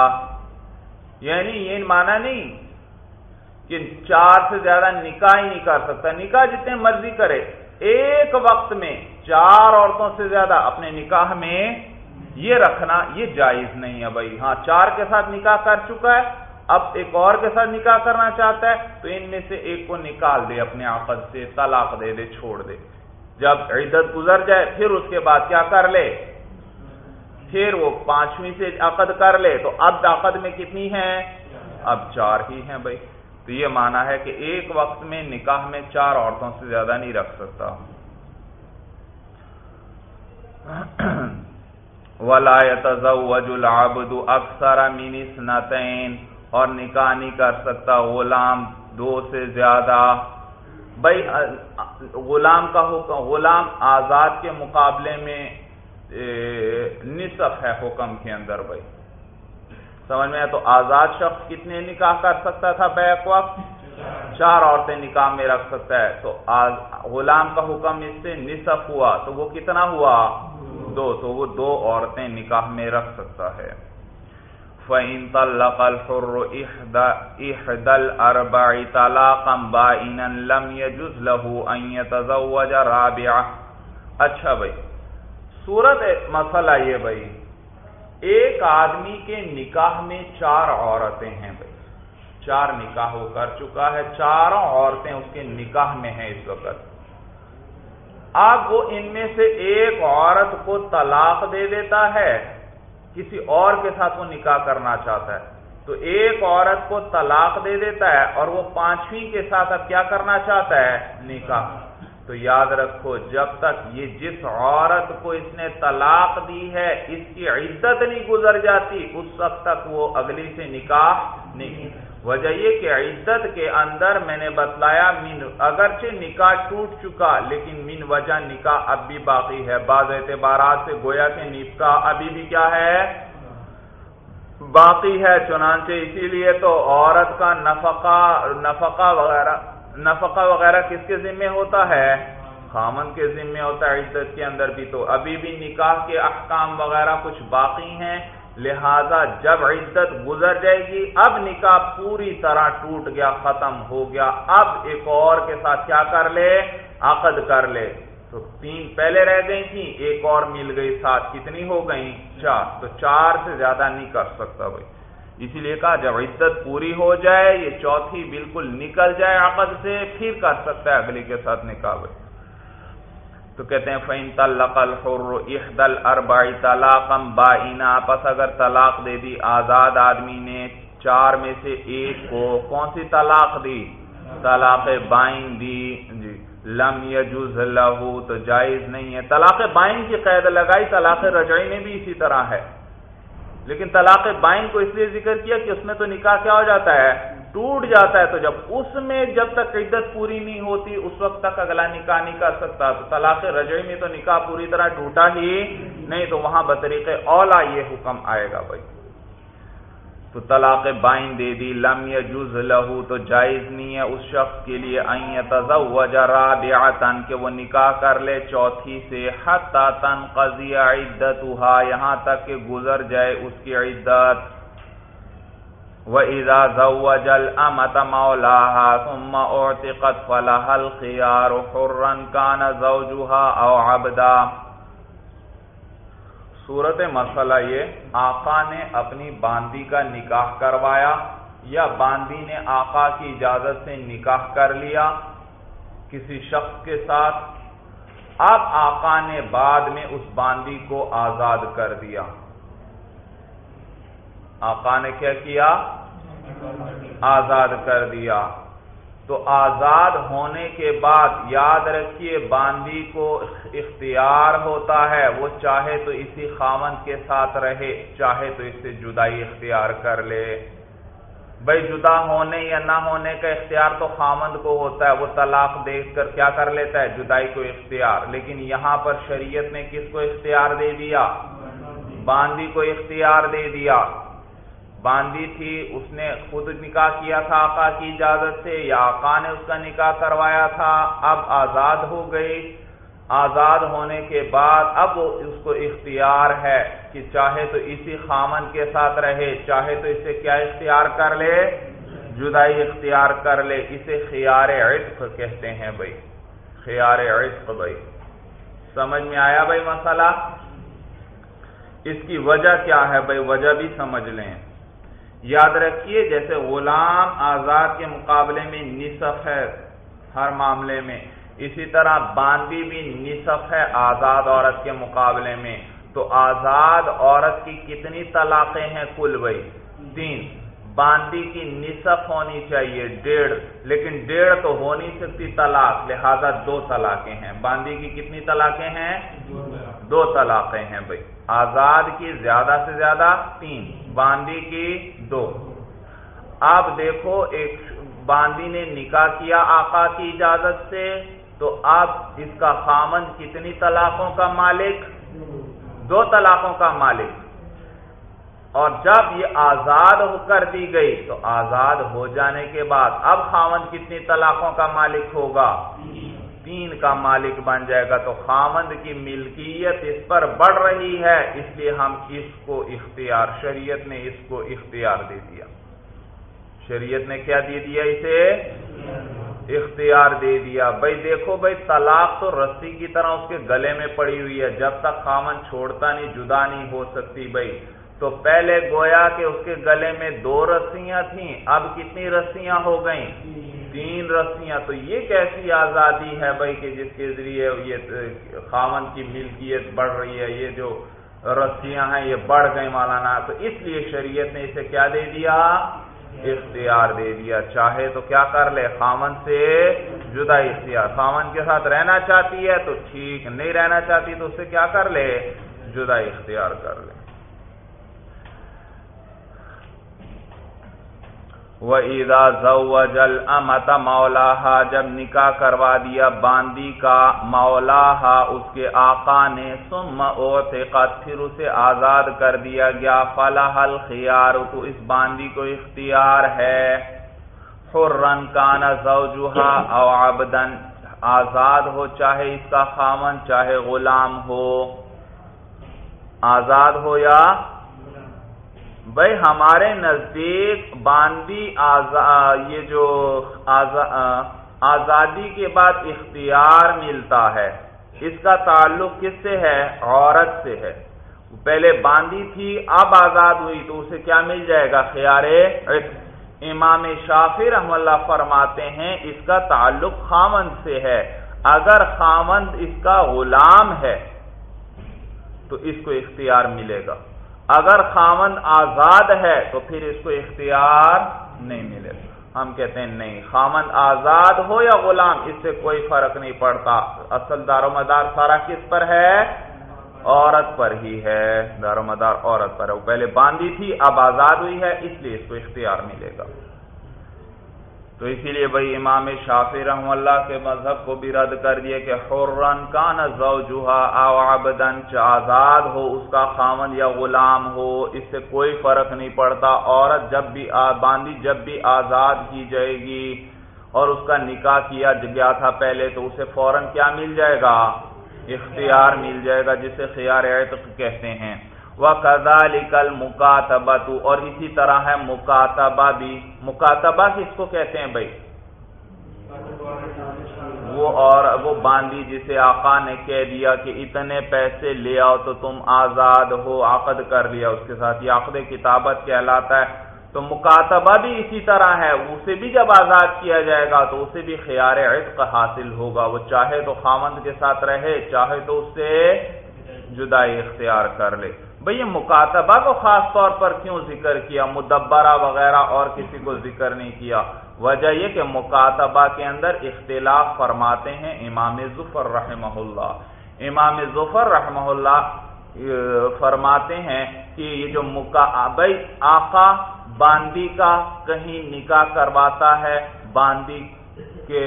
یعنی یہ مانا نہیں کہ چار سے زیادہ نکاح ہی نہیں کر سکتا۔ نکاح جتنے مرضی کرے۔ ایک وقت میں چار عورتوں سے زیادہ اپنے نکاح میں یہ رکھنا یہ جائز نہیں ہے بھائی۔ ہاں چار کے ساتھ نکاح کر چکا ہے، اب ایک اور کے ساتھ نکاح کرنا چاہتا ہے، تو ان میں سے ایک کو نکال دے، اپنے عقد سے طلاق دے دے، چھوڑ دے۔ جب عدت گزر جائے، پھر اس کے بعد کیا کر لے؟ پھر وہ پانچویں سے عقد کر لے۔ تو اب عقد میں کتنی ہیں؟ اب چار ہی ہیں بھائی۔ تو یہ مانا ہے کہ ایک وقت میں نکاح میں چار عورتوں سے زیادہ نہیں رکھ سکتا۔ ولایت العبد اکثر من اثنتین اور نکاح نہیں کر سکتا غلام دو سے زیادہ۔ بھائی، غلام کا حکم، غلام آزاد کے مقابلے میں نصف ہے حکم کے اندر بھائی۔ سمجھ میں تو آزاد شخص کتنے نکاح کر سکتا تھا بیک وقت چار عورتیں نکاح میں رکھ سکتا ہے۔ تو غلام کا حکم اس سے نصف ہوا۔ تو وہ کتنا ہوا؟ دو، تو وہ دو عورتیں نکاح میں رکھ سکتا ہے۔ فَإِن طَلَّقَ الْحُرُّ إِحْدَ الْأَرْبَعِ طَلَاقًا بَائِنًا لَمْ يَجُزْ لَهُ أَن يَتَزَوَّجَ رَابِعَ اچھا بھائی، صورت مسئلہ یہ بھائی، ایک آدمی کے نکاح میں چار عورتیں ہیں بھائی۔ چار نکاح وہ کر چکا ہے، چاروں عورتیں اس کے نکاح میں ہیں اس وقت۔ اب وہ ان میں سے ایک عورت کو طلاق دے دیتا ہے، کسی اور کے ساتھ وہ نکاح کرنا چاہتا ہے۔ تو ایک عورت کو طلاق دے دیتا ہے اور وہ پانچویں کے ساتھ اب کیا کرنا چاہتا ہے؟ نکاح۔ تو یاد رکھو، جب تک یہ جس عورت کو اس نے طلاق دی ہے، اس کی عزت نہیں گزر جاتی، اس وقت تک وہ اگلی سے نکاح نہیں۔ وجہ یہ کہ عدت کے اندر میں نے بتلایا من، اگرچہ نکاح ٹوٹ چکا، لیکن من وجہ نکاح اب بھی باقی ہے۔ بعض اعتبارات سے گویا کہ نکاح ابھی بھی کیا ہے؟ باقی ہے، چنانچہ اسی لیے تو عورت کا نفقہ نفقہ وغیرہ نفقہ وغیرہ کس کے ذمے ہوتا ہے؟ خامن کے ذمے ہوتا ہے، عدت کے اندر بھی۔ تو ابھی بھی نکاح کے احکام وغیرہ کچھ باقی ہیں؟ لہذا جب عدت گزر جائے گی، اب نکاح پوری طرح ٹوٹ گیا، ختم ہو گیا۔ اب ایک اور کے ساتھ کیا کر لے؟ عقد کر لے۔ تو تین پہلے رہ گئی تھی ایک اور مل گئی ساتھ کتنی ہو گئی چار۔ تو چار سے زیادہ نہیں کر سکتا بھائی۔ اسی لیے کہا، جب عدت پوری ہو جائے، یہ چوتھی بالکل نکل جائے عقد سے، پھر کر سکتا ہے اگلی کے ساتھ نکاح بھائی۔ تو کہتے ہیں فین طلق الحر احدل اربعی طلاقم بائنا، پس اگر طلاق دے دی، آزاد آدمی نے چار میں سے ایک کو کون سی طلاق دی؟ طلاق بائن دی جی لم یجوز لہو، تو جائز نہیں ہے۔ طلاق بائن کی قید لگائی، طلاق رجعی میں بھی اسی طرح ہے۔ لیکن طلاق بائن کو اس لیے ذکر کیا کہ اس میں تو نکاح کیا ہو جاتا ہے؟ ٹوٹ جاتا ہے تو جب اس میں جب تک عدت پوری نہیں ہوتی، اس وقت تک اگلا نکاح نہیں کر سکتا تو طلاق رجعی میں تو نکاح پوری طرح ٹوٹا ہی نہیں، تو وہاں بطریق اولا یہ حکم آئے گا بھائی۔ تو طلاق بائن دے دی، لم یجوز لہو تو جائز نہیں ہے اس شخص کے لیے تزوج رابعتا، کہ وہ نکاح کر لے چوتھی سے، حتی تنقضی عدتها یہاں تک کہ گزر جائے اس کی عدت۔ وَإِذَا زَوَّجَ الْأَمَةَ مَوْلَاهَا ثُمَّ اُعْتِقَتْ فَلَهَا الْخِيَارُ حُرًّا كَانَ زَوْجُهَا أَوْ عَبْدًا۔ صورت مسئلہ یہ، آقا نے اپنی باندی کا نکاح کروایا یا باندی نے آقا کی اجازت سے نکاح کر لیا؟ کسی شخص کے ساتھ۔ اب آقا نے بعد میں اس باندی کو آزاد کر دیا۔ آقا نے کیا کیا؟ آزاد کر دیا۔ تو آزاد ہونے کے بعد یاد رکھیے باندی کو اختیار ہوتا ہے۔ وہ چاہے تو اسی خامن کے ساتھ رہے، چاہے تو اس سے جدائی اختیار کر لے۔ بھائی جدا ہونے یا نہ ہونے کا اختیار تو خامند کو ہوتا ہے، وہ طلاق دیکھ کر کیا کر لیتا ہے؟ جدائی کو اختیار۔ لیکن یہاں پر شریعت نے کس کو اختیار دے دیا؟ باندی کو اختیار دے دیا۔ باندھی تھی، اس نے خود نکاح کیا تھا آقا کی اجازت سے، یا آقا نے اس کا نکاح کروایا تھا۔ اب آزاد ہو گئی۔ آزاد ہونے کے بعد اب اس کو اختیار ہے کہ چاہے تو اسی خامن کے ساتھ رہے، چاہے تو اسے کیا اختیار کر لے؟ جدائی اختیار کر لے۔ اسے خیار عشق کہتے ہیں بھائی۔ خیار عشق بھائی۔ سمجھ میں آیا بھائی مسئلہ؟ اس کی وجہ کیا ہے بھائی؟ وجہ بھی سمجھ لیں۔ یاد رکھیے جیسے غلام آزاد کے مقابلے میں نصف ہے ہر معاملے میں، اسی طرح باندی بھی نصف ہے آزاد عورت کے مقابلے میں۔ تو آزاد عورت کی کتنی طلاقیں ہیں کل بھائی؟ تین۔ باندی کی نصف ہونی چاہیے، ڈیڑھ۔ لیکن ڈیڑھ تو ہو نہیں سکتی طلاق، لہذا دو طلاقیں ہیں۔ باندی کی کتنی طلاقیں ہیں؟ دو طلاقیں ہیں بھائی۔ آزاد کی زیادہ سے زیادہ تین۔ باندی کی دو۔ اب دیکھو، ایک باندی نے نکاح کیا آقا کی اجازت سے، تو اب اس کا خامن کتنی طلاقوں کا مالک؟ دو طلاقوں کا مالک۔ اور جب یہ آزاد کر دی گئی، تو آزاد ہو جانے کے بعد اب خامن کتنی طلاقوں کا مالک ہوگا؟ تین کا مالک بن جائے گا تو خامند کی ملکیت اس پر بڑھ رہی ہے، اس لیے ہم اس کو اختیار، شریعت نے اس کو اختیار دے دیا۔ شریعت نے کیا دے دیا اسے؟ اختیار دے دیا۔ بھائی دیکھو بھائی، طلاق تو رسی کی طرح اس کے گلے میں پڑی ہوئی ہے۔ جب تک خامن چھوڑتا نہیں، جدا نہیں ہو سکتی بھائی۔ تو پہلے گویا کہ اس کے گلے میں دو رسیاں تھیں، اب کتنی رسیاں ہو گئیں؟ تین رسیاں تو یہ کیسی آزادی ہے بھائی کہ جس کے ذریعے یہ خامن کی ملکیت بڑھ رہی ہے، یہ جو رسیاں ہیں یہ بڑھ گئی مولانا، تو اس لیے شریعت نے اسے کیا دے دیا؟ اختیار دے دیا۔ چاہے تو کیا کر لے خامن سے جدا اختیار۔ خامن کے ساتھ رہنا چاہتی ہے تو ٹھیک، نہیں رہنا چاہتی تو اس سے کیا کر لے؟ جدا اختیار کر لے۔ وہ عیدا جل امت مولا جب نکاح کروا دیا باندی کا مولا اس کے آقا نے سم او پھر اسے آزاد کر دیا گیا۔ فلاح الخیار تو اس باندی کو اختیار ہے۔ حرن کان زوجہا او عبدن آزاد ہو، چاہے اس کا خامن چاہے غلام ہو۔ آزاد ہو یا بھائی ہمارے نزدیک باندی یہ جو آزادی کے بعد اختیار ملتا ہے، اس کا تعلق کس سے ہے؟ عورت سے ہے۔ پہلے باندی تھی، اب آزاد ہوئی تو اسے کیا مل جائے گا؟ خیار امام شافی رحم اللہ فرماتے ہیں، اس کا تعلق خامند سے ہے۔ اگر خامند اس کا غلام ہے، تو اس کو اختیار ملے گا۔ اگر خامند آزاد ہے تو پھر اس کو اختیار نہیں ملے۔ ہم کہتے ہیں نہیں خامند آزاد ہو یا غلام، اس سے کوئی فرق نہیں پڑتا۔ اصل دار و مدار سارا کس پر ہے؟ عورت پر ہی ہے۔ دار و مدار عورت پر ہے۔ وہ پہلے باندھی تھی، اب آزاد ہوئی ہے، اس لیے اس کو اختیار ملے گا۔ تو اسی لیے بھائی امام شافی رحم اللہ کے مذہب کو بھی رد کر دیے کہ حرن کا او عبدن آزاد ہو، اس کا خامن یا غلام ہو، اس سے کوئی فرق نہیں پڑتا، عورت جب بھی باندھی جب بھی آزاد کی جائے گی اور اس کا نکاح کیا گیا تھا پہلے تو اسے فوراً کیا مل جائے گا؟ اختیار مل جائے گا، جسے خیار عتق کہتے ہیں۔ وہ کزا لکل اور اسی طرح ہے مکاتبہ بھی۔ مکاتبہ کس کو کہتے ہیں بھائی؟ وہ اور وہ باندھی جسے آقا نے کہہ دیا کہ اتنے پیسے لے آؤ تو تم آزاد ہو، عقد کر لیا اس کے ساتھ۔ یہ عقد کتابت کہلاتا ہے۔ تو مکاتبہ بھی اسی طرح ہے۔ اسے بھی جب آزاد کیا جائے گا تو اسے بھی خیار عشق حاصل ہوگا۔ وہ چاہے تو خامند کے ساتھ رہے، چاہے تو اس سے جدائی اختیار کر لے۔ بھئی یہ مکاتبہ کو خاص طور پر کیوں ذکر کیا؟ مدبرہ وغیرہ اور کسی کو ذکر نہیں کیا۔ وجہ یہ کہ مکاتبہ کے اندر اختلاف فرماتے ہیں امام ظفر رحمہ اللہ۔ امام ظفر رحمہ اللہ فرماتے ہیں کہ یہ جو مکا بھائی آقا باندی کا کہیں نکاح کرواتا ہے، باندی کے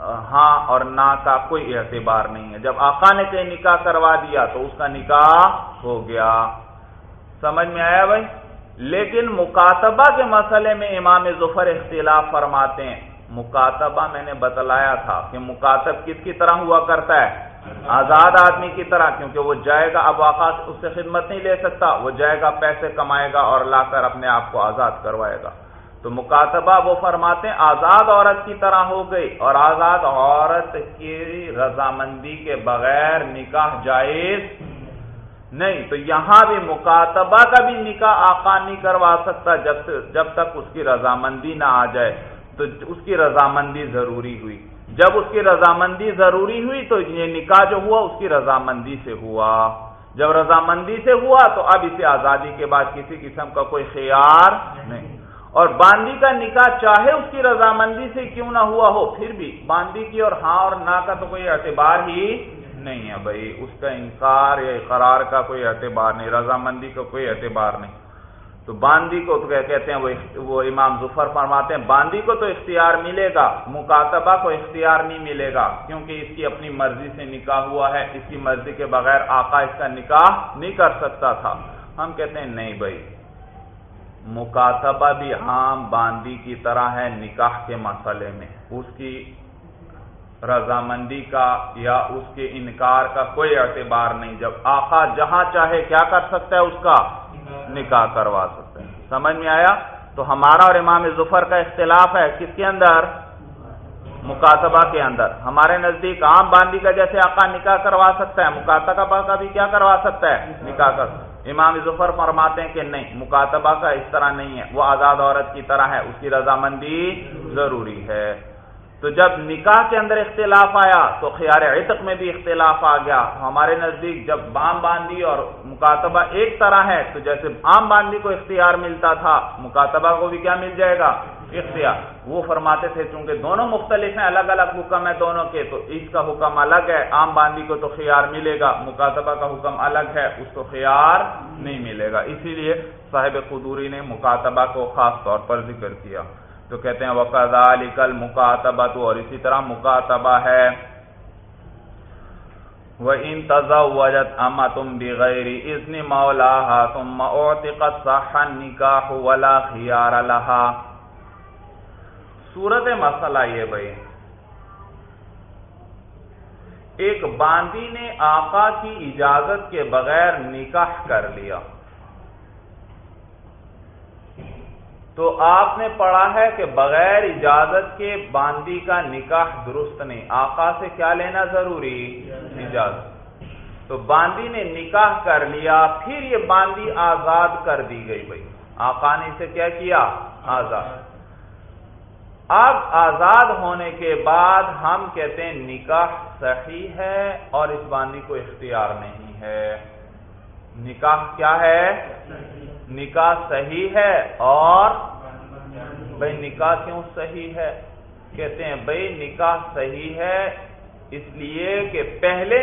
ہاں اور نہ کا کوئی اعتبار نہیں ہے۔ جب آقا نے کہیں نکاح کروا دیا تو اس کا نکاح ہو گیا۔ سمجھ میں آیا بھائی؟ لیکن مکاتبہ کے مسئلے میں امام ظفر اختلاف فرماتے ہیں۔ مکاتبہ میں نے بتلایا تھا کہ مکاتب کس کی طرح ہوا کرتا ہے۔ آزاد آدمی کی طرح، کیونکہ وہ جائے گا، اب آقا اس سے خدمت نہیں لے سکتا۔ وہ جائے گا، پیسے کمائے گا اور لا کر اپنے آپ کو آزاد کروائے گا۔ تو مکاتبہ وہ فرماتے ہیں، آزاد عورت کی طرح ہو گئی اور آزاد عورت کی رضامندی کے بغیر نکاح جائز نہیں۔ تو یہاں بھی مکاتبہ کا بھی نکاح آقا نہیں کروا سکتا جب جب تک اس کی رضامندی نہ آ جائے۔ تو اس کی رضامندی ضروری ہوئی۔ جب اس کی رضامندی ضروری ہوئی تو یہ نکاح جو ہوا، اس کی رضامندی سے ہوا۔ جب رضامندی سے ہوا تو اب اسے آزادی کے بعد کسی قسم کا کوئی خیار نہیں۔ اور باندی کا نکاح چاہے اس کی رضامندی سے کیوں نہ ہوا ہو، پھر بھی باندی کی اور ہاں اور نہ کا تو کوئی اعتبار ہی نہیں ہے بھائی۔ اس کا انکار یا اقرار کا کوئی اعتبار نہیں، رضامندی کا کوئی اعتبار نہیں۔ تو باندی کو تو کہتے ہیں وہ امام ظفر فرماتے ہیں، باندی کو تو اختیار ملے گا، مکاتبہ کو اختیار نہیں ملے گا، کیونکہ اس کی اپنی مرضی سے نکاح ہوا ہے۔ اس کی مرضی کے بغیر آقا اس کا نکاح نہیں کر سکتا تھا۔ ہم کہتے ہیں، نہیں بھائی۔ مکاتبہ بھی عام باندی کی طرح ہے نکاح کے مسئلے میں۔ اس کی رضامندی کا یا اس کے انکار کا کوئی اعتبار نہیں۔ جب آقا جہاں چاہے کیا کر سکتا ہے، اس کا نکاح کروا سکتے ہیں سمجھ میں آیا؟ تو ہمارا اور امام ظفر کا اختلاف ہے کس کے اندر؟ مکاتبہ کے اندر۔ ہمارے نزدیک عام باندی کا جیسے آقا نکاح کروا سکتا ہے، مکاتبہ کا بھی کیا کروا سکتا ہے؟ نکاح کر سکتا ہے۔ امام ظفر فرماتے ہیں کہ نہیں، مکاتبہ کا اس طرح نہیں ہے۔ وہ آزاد عورت کی طرح ہے، اس کی رضامندی ضروری ہے۔ تو جب نکاح کے اندر اختلاف آیا، تو خیار عتق میں بھی اختلاف آ گیا۔ ہمارے نزدیک جب بام باندھی اور مکاتبہ ایک طرح ہے، تو جیسے عام باندھی کو اختیار ملتا تھا، مکاتبہ کو بھی کیا مل جائے گا؟ اختیار۔ وہ فرماتے تھے، چونکہ دونوں مختلف ہیں، الگ الگ حکم ہے دونوں کے، تو اس کا حکم الگ ہے۔ عام باندھی کو تو خیار ملے گا، مکاتبہ کا حکم الگ ہے، اس کو خیار نہیں ملے گا۔ اسی لیے صاحب قدوری نے مکاتبہ کو خاص طور پر ذکر کیا۔ تو کہتے ہیں وقت علی مکاتبہ تو اور اسی طرح مکاتبہ ہے۔ وہ ان تزوجت اما تم بغیر اذن مولا ثم اعتقت صح النکاح ولا خیار صورت مسئلہ یہ بھائی۔ ایک باندی نے آقا کی اجازت کے بغیر نکاح کر لیا۔ تو آپ نے پڑھا ہے کہ بغیر اجازت کے باندی کا نکاح درست نہیں۔ آقا سے کیا لینا ضروری؟ اجازت۔ تو باندی نے نکاح کر لیا، پھر یہ باندی آزاد کر دی گئی بھائی۔ آقا نے اسے کیا کیا؟ آزاد۔ اب آزاد ہونے کے بعد ہم کہتے ہیں نکاح صحیح ہے اور اس باندی کو اختیار نہیں ہے۔ نکاح کیا ہے؟ نکاح صحیح ہے اور بھائی نکاح کیوں صحیح ہے؟ کہتے ہیں بھائی نکاح صحیح ہے اس لیے کہ پہلے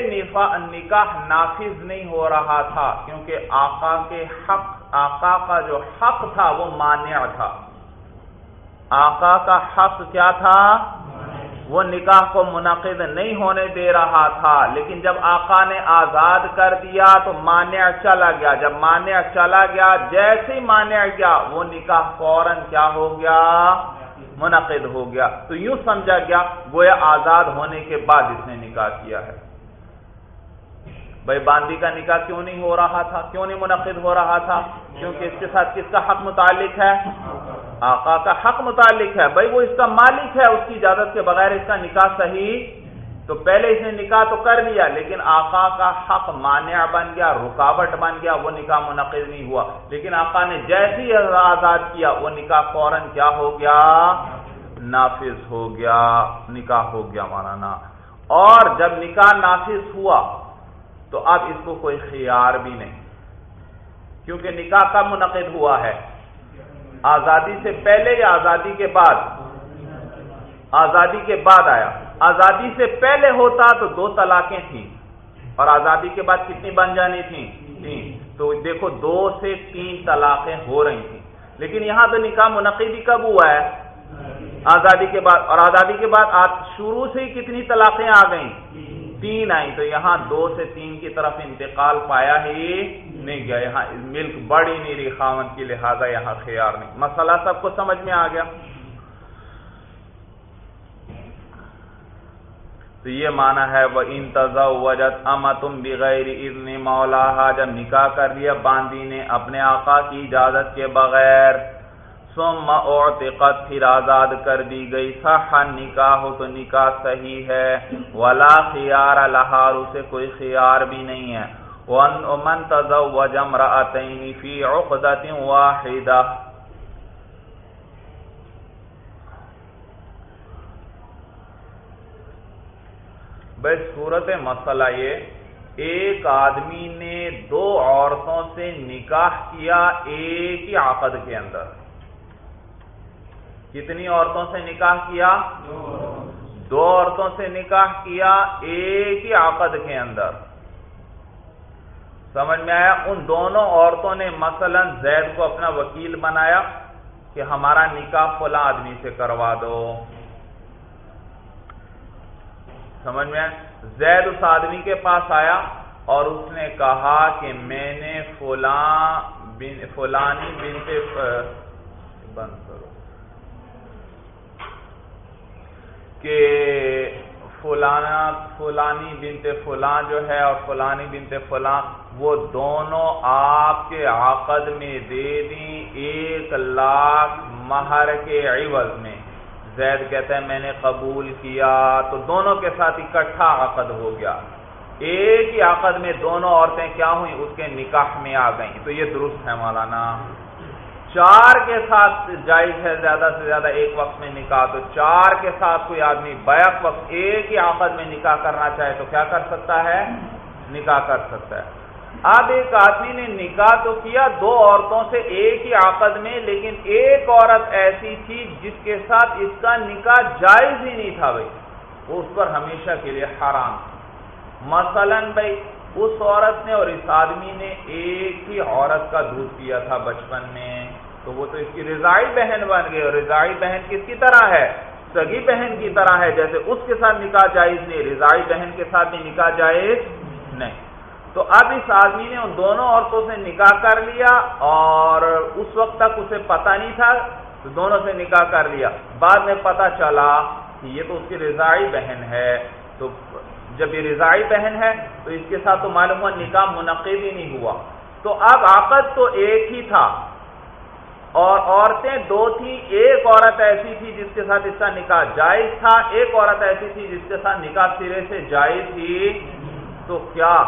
نکاح نافذ نہیں ہو رہا تھا کیونکہ آقا کے حق آقا کا جو حق تھا وہ مانع تھا۔ آقا کا حق کیا تھا؟ وہ نکاح کو منعقد نہیں ہونے دے رہا تھا، لیکن جب آقا نے آزاد کر دیا تو مانع چلا گیا۔ جب مانع چلا گیا، جیسے ہی مانع گیا وہ نکاح فوراً کیا ہو گیا؟ منعقد ہو گیا۔ تو یوں سمجھا گیا، گویا آزاد ہونے کے بعد اس نے نکاح کیا ہے۔ بھائی، باندی کا نکاح کیوں نہیں ہو رہا تھا؟ کیوں نہیں منعقد ہو رہا تھا؟ کیونکہ اس کے ساتھ کس کا حق متعلق ہے؟ آقا کا حق متعلق ہے، بھائی وہ اس کا مالک ہے، اس کی اجازت کے بغیر اس کا نکاح صحیح۔ تو پہلے اس نے نکاح تو کر لیا، لیکن آقا کا حق مانع بن گیا، رکاوٹ بن گیا، وہ نکاح منعقد نہیں ہوا۔ لیکن آقا نے جیسی آزاد کیا، وہ نکاح فوراً کیا ہو گیا؟ نافذ ہو گیا، نکاح ہو گیا مولانا۔ اور جب نکاح نافذ ہوا، تو اب اس کو کوئی خیار بھی نہیں، کیونکہ نکاح کب منعقد ہوا ہے؟ آزادی سے پہلے یا آزادی کے بعد؟ آزادی کے بعد آیا۔ آزادی سے پہلے ہوتا تو دو طلاقیں تھیں۔ اور آزادی کے بعد کتنی بن جانی تھیں؟ تین۔ تو دیکھو، دو سے تین طلاقیں ہو رہی تھیں۔ لیکن یہاں تو نکاح منعقدی کب ہوا ہے؟ آزادی کے بعد۔ اور آزادی کے بعد شروع سے ہی کتنی طلاقیں آ گئیں؟ تین آئیں۔ تو یہاں دو سے تین کی طرف انتقال پایا ہی نہیں گیا، یہاں ملک بڑی نہیں رہی خاون کی لہذا یہاں خیار نہیں۔ مسئلہ سب کو سمجھ میں آ گیا۔ تو یہ مانا ہے، وہ انتظت اما تم بغیر ابن مولا ہاں، جب نکاح کر لیا، باندی نے اپنے آقا کی اجازت کے بغیر سم اعتقد پھر آزاد کر دی گئی۔ صح نکاح ہو تو نکاح صحیح ہے، ولا خیار لہار اسے کوئی خیار بھی نہیں ہے۔ ومن تزوج امرأتين في عقدة واحدة بھائی، صورت مسئلہ یہ، ایک آدمی نے دو عورتوں سے نکاح کیا ایک ہی عقد کے اندر۔ کتنی عورتوں سے نکاح کیا؟ دو عورتوں سے نکاح کیا ایک ہی عقد کے اندر۔ سمجھ میں آیا؟ ان دونوں عورتوں نے مثلا زید کو اپنا وکیل بنایا کہ ہمارا نکاح فلاں آدمی سے کروا دو۔ سمجھ میں زید اس آدمی کے پاس آیا اور اس نے کہا کہ میں نے فلاں فلانی بنت، بند کرو۔ کہ فلانا، فلانی بنت فلان جو ہے اور فلانی بنت فلان وہ دونوں آپ کے عقد میں دے دیں ایک لاکھ مہر کے عوض میں۔ زید کہتے ہیں میں نے قبول کیا۔ تو دونوں کے ساتھ اکٹھا عقد ہو گیا۔ ایک ہی عقد میں دونوں عورتیں کیا ہوئیں؟ اس کے نکاح میں آ گئیں۔ تو یہ درست ہے مولانا۔ چار کے ساتھ جائز ہے زیادہ سے زیادہ ایک وقت میں نکاح، تو چار کے ساتھ کوئی آدمی بیک وقت ایک ہی آفت میں نکاح کرنا چاہے تو کیا کر سکتا ہے؟ نکاح کر سکتا ہے۔ اب ایک آدمی نے نکاح تو کیا، دو عورتوں سے ایک ہی آقد میں، لیکن ایک عورت ایسی تھی جس کے ساتھ اس کا نکاح جائز ہی نہیں تھا بھائی۔ وہ اس پر ہمیشہ کے لیے حرام مثلا بھائی، اس عورت نے اور اس آدمی نے ایک ہی عورت کا دودھ پیا تھا بچپن میں۔ تو وہ تو اس کی رضائی بہن بن گئی اور رضائی بہن کس کی طرح ہے؟ سگی بہن کی طرح ہے، جیسے اس کے ساتھ نکاح جائز نہیں، رضائی بہن کے ساتھ بھی نکاح جائز نہیں۔ تو اب اس آدمی نے ان دونوں عورتوں سے نکاح کر لیا اور اس وقت تک اسے پتا نہیں تھا تو دونوں سے نکاح کر لیا۔ بعد میں پتا چلا کہ یہ تو اس کی رضائی بہن ہے۔ تو جب یہ رضائی بہن ہے تو اس کے ساتھ تو معلوم ہوا نکاح منعقد ہی نہیں ہوا۔ تو اب آقد تو ایک ہی تھا۔ اور عورتیں دو تھی ایک عورت ایسی تھی جس کے ساتھ اس کا نکاح جائز تھا، ایک عورت ایسی تھی جس کے ساتھ نکاح سرے سے جائز تھی۔ تو کیا؟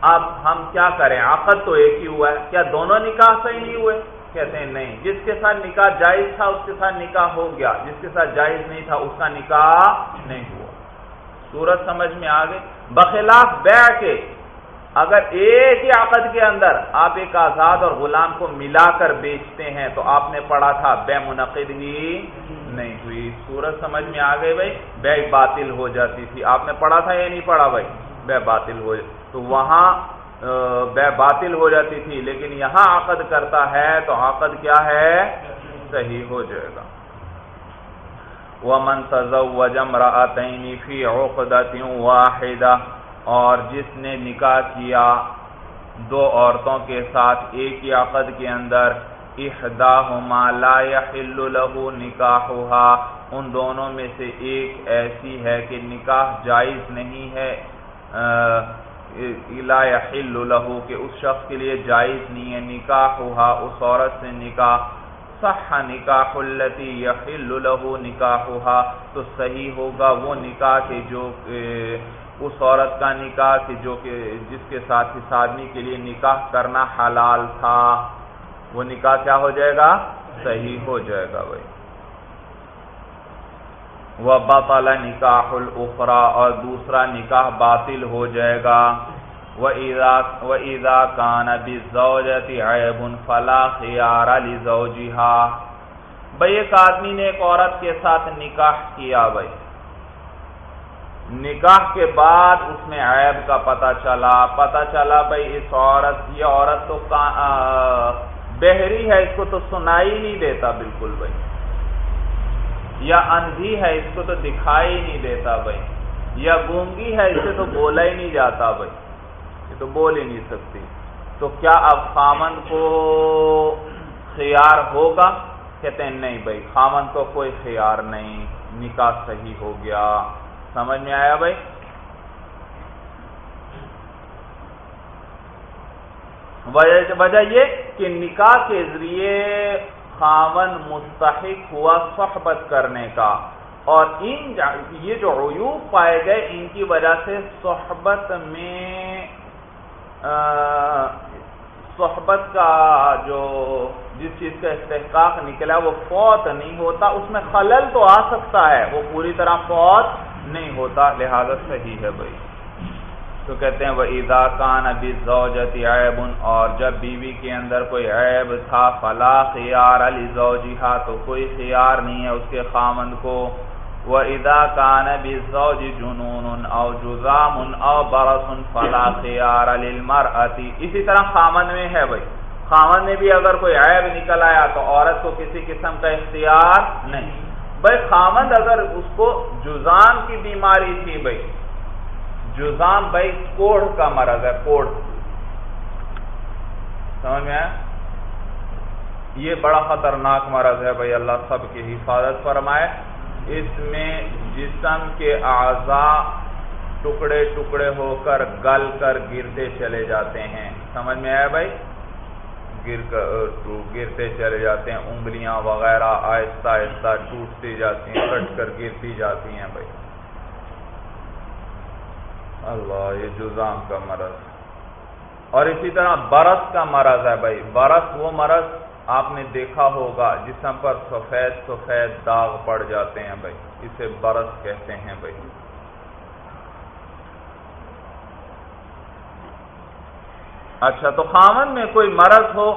اب ہم کیا کریں؟ آقد تو ایک ہی ہوا ہے۔ کیا دونوں نکاح صحیح نہیں ہوئے؟ کہتے ہیں نہیں۔ جس کے ساتھ نکاح جائز تھا، اس کے ساتھ نکاح ہو گیا۔ جس کے ساتھ جائز نہیں تھا، اس کا نکاح نہیں ہوا۔ صورت سمجھ میں آ گئی بخلاف بیع کے اگر ایک ہی عقد کے اندر آپ ایک آزاد اور غلام کو ملا کر بیچتے ہیں تو آپ نے پڑھا تھا بے منعقد ہی نہیں ہوئی۔ سورج سمجھ میں آ گئی بھائی، بے باطل ہو جاتی تھی۔ آپ نے پڑھا تھا یا نہیں پڑھا بھائی؟ بے باطل ہو تو وہاں بے باطل ہو جاتی تھی۔ لیکن یہاں عقد کرتا ہے تو عقد کیا ہے؟ صحیح ہو جائے گا۔ وہ منتظ وجم راتعینی فی عقدت واحدہ اور جس نے نکاح کیا، دو عورتوں کے ساتھ ایک ہی عقد کے اندر، احداہما لا يحل له نکاحها ان دونوں میں سے ایک ایسی ہے کہ نکاح جائز نہیں ہے لا يحل له کہ اس شخص کے لیے جائز نہیں ہے نکاحها اس عورت سے نکاح۔ صح نکاح التي يحل له نکاحها تو صحیح ہوگا وہ نکاح کے جو اس عورت کا نکاح کہ جو کہ جس کے ساتھ اس آدمی کے لیے نکاح کرنا حلال تھا، وہ نکاح کیا ہو جائے گا؟ صحیح ہو جائے گا بھائی۔ وہ باطال نکاح الخرا اور دوسرا نکاح باطل ہو جائے گا۔ وہ عیدا کان ابھی زوجتی فلا خیار علی بھائی، ایک آدمی نے ایک عورت کے ساتھ نکاح کیا بھائی۔ نکاح کے بعد اس میں عیب کا پتہ چلا پتہ چلا بھائی اس عورت، یہ عورت تو بہری ہے، اس کو تو سنائی نہیں دیتا بالکل بھائی یا اندھی ہے، اس کو تو دکھائی نہیں دیتا بھائی یا گونگی ہے، اسے تو بولا ہی نہیں جاتا بھائی یہ تو بول ہی نہیں سکتی۔ تو کیا اب خامن کو خیار ہوگا؟ کہتے ہیں نہیں بھائی خامن کو کوئی خیار نہیں، نکاح صحیح ہو گیا۔ سمجھ میں آیا بھائی؟ وجہ یہ کہ نکاح کے ذریعے خامن مستحق ہوا صحبت کرنے کا اور ان یہ جو عیوب پائے گئے، ان کی وجہ سے صحبت میں صحبت کا جو جس چیز کا استحقاق نکلا، وہ فوت نہیں ہوتا، اس میں خلل تو آ سکتا ہے، وہ پوری طرح فوت نہیں ہوتا، لہذا صحیح ہے بھائی۔ تو کہتے ہیں وہ ادا کان ابھی زوجتی عیب اور جب بیوی کے اندر کوئی عیب تھا، فلا خیار علی زوجی تو کوئی خیار نہیں ہے اس کے خامند کو۔ وہ ادا کان ابھی زوج جنون او جزام او برس، فلا خیار علی اسی طرح خامند میں ہے بھائی۔ خامند میں بھی اگر کوئی عیب نکل آیا، تو عورت کو کسی قسم کا اختیار نہیں۔ بھائی خامند اگر اس کو جزام کی بیماری تھی بھائی جزام بھائی کوڑ کا مرض ہے کوڑ۔ سمجھ میں یہ بڑا خطرناک مرض ہے بھائی، اللہ سب کی حفاظت فرمائے۔ اس میں جسم کے اعضاء ٹکڑے ٹکڑے ہو کر گل کر گرتے چلے جاتے ہیں۔ سمجھ میں آیا بھائی؟ گر گرتے چلے جاتے ہیں، انگلیاں وغیرہ آہستہ آہستہ ٹوٹتی جاتی ہیں، کٹ کر گرتی جاتی ہیں بھائی۔ اللہ، یہ جزام کا مرض۔ اور اسی طرح برس کا مرض ہے بھائی۔ برس وہ مرض آپ نے دیکھا ہوگا، جسم پر سفید سفید داغ پڑ جاتے ہیں بھائی۔ اسے برس کہتے ہیں بھائی۔ اچھا تو خامن میں کوئی مرض ہو،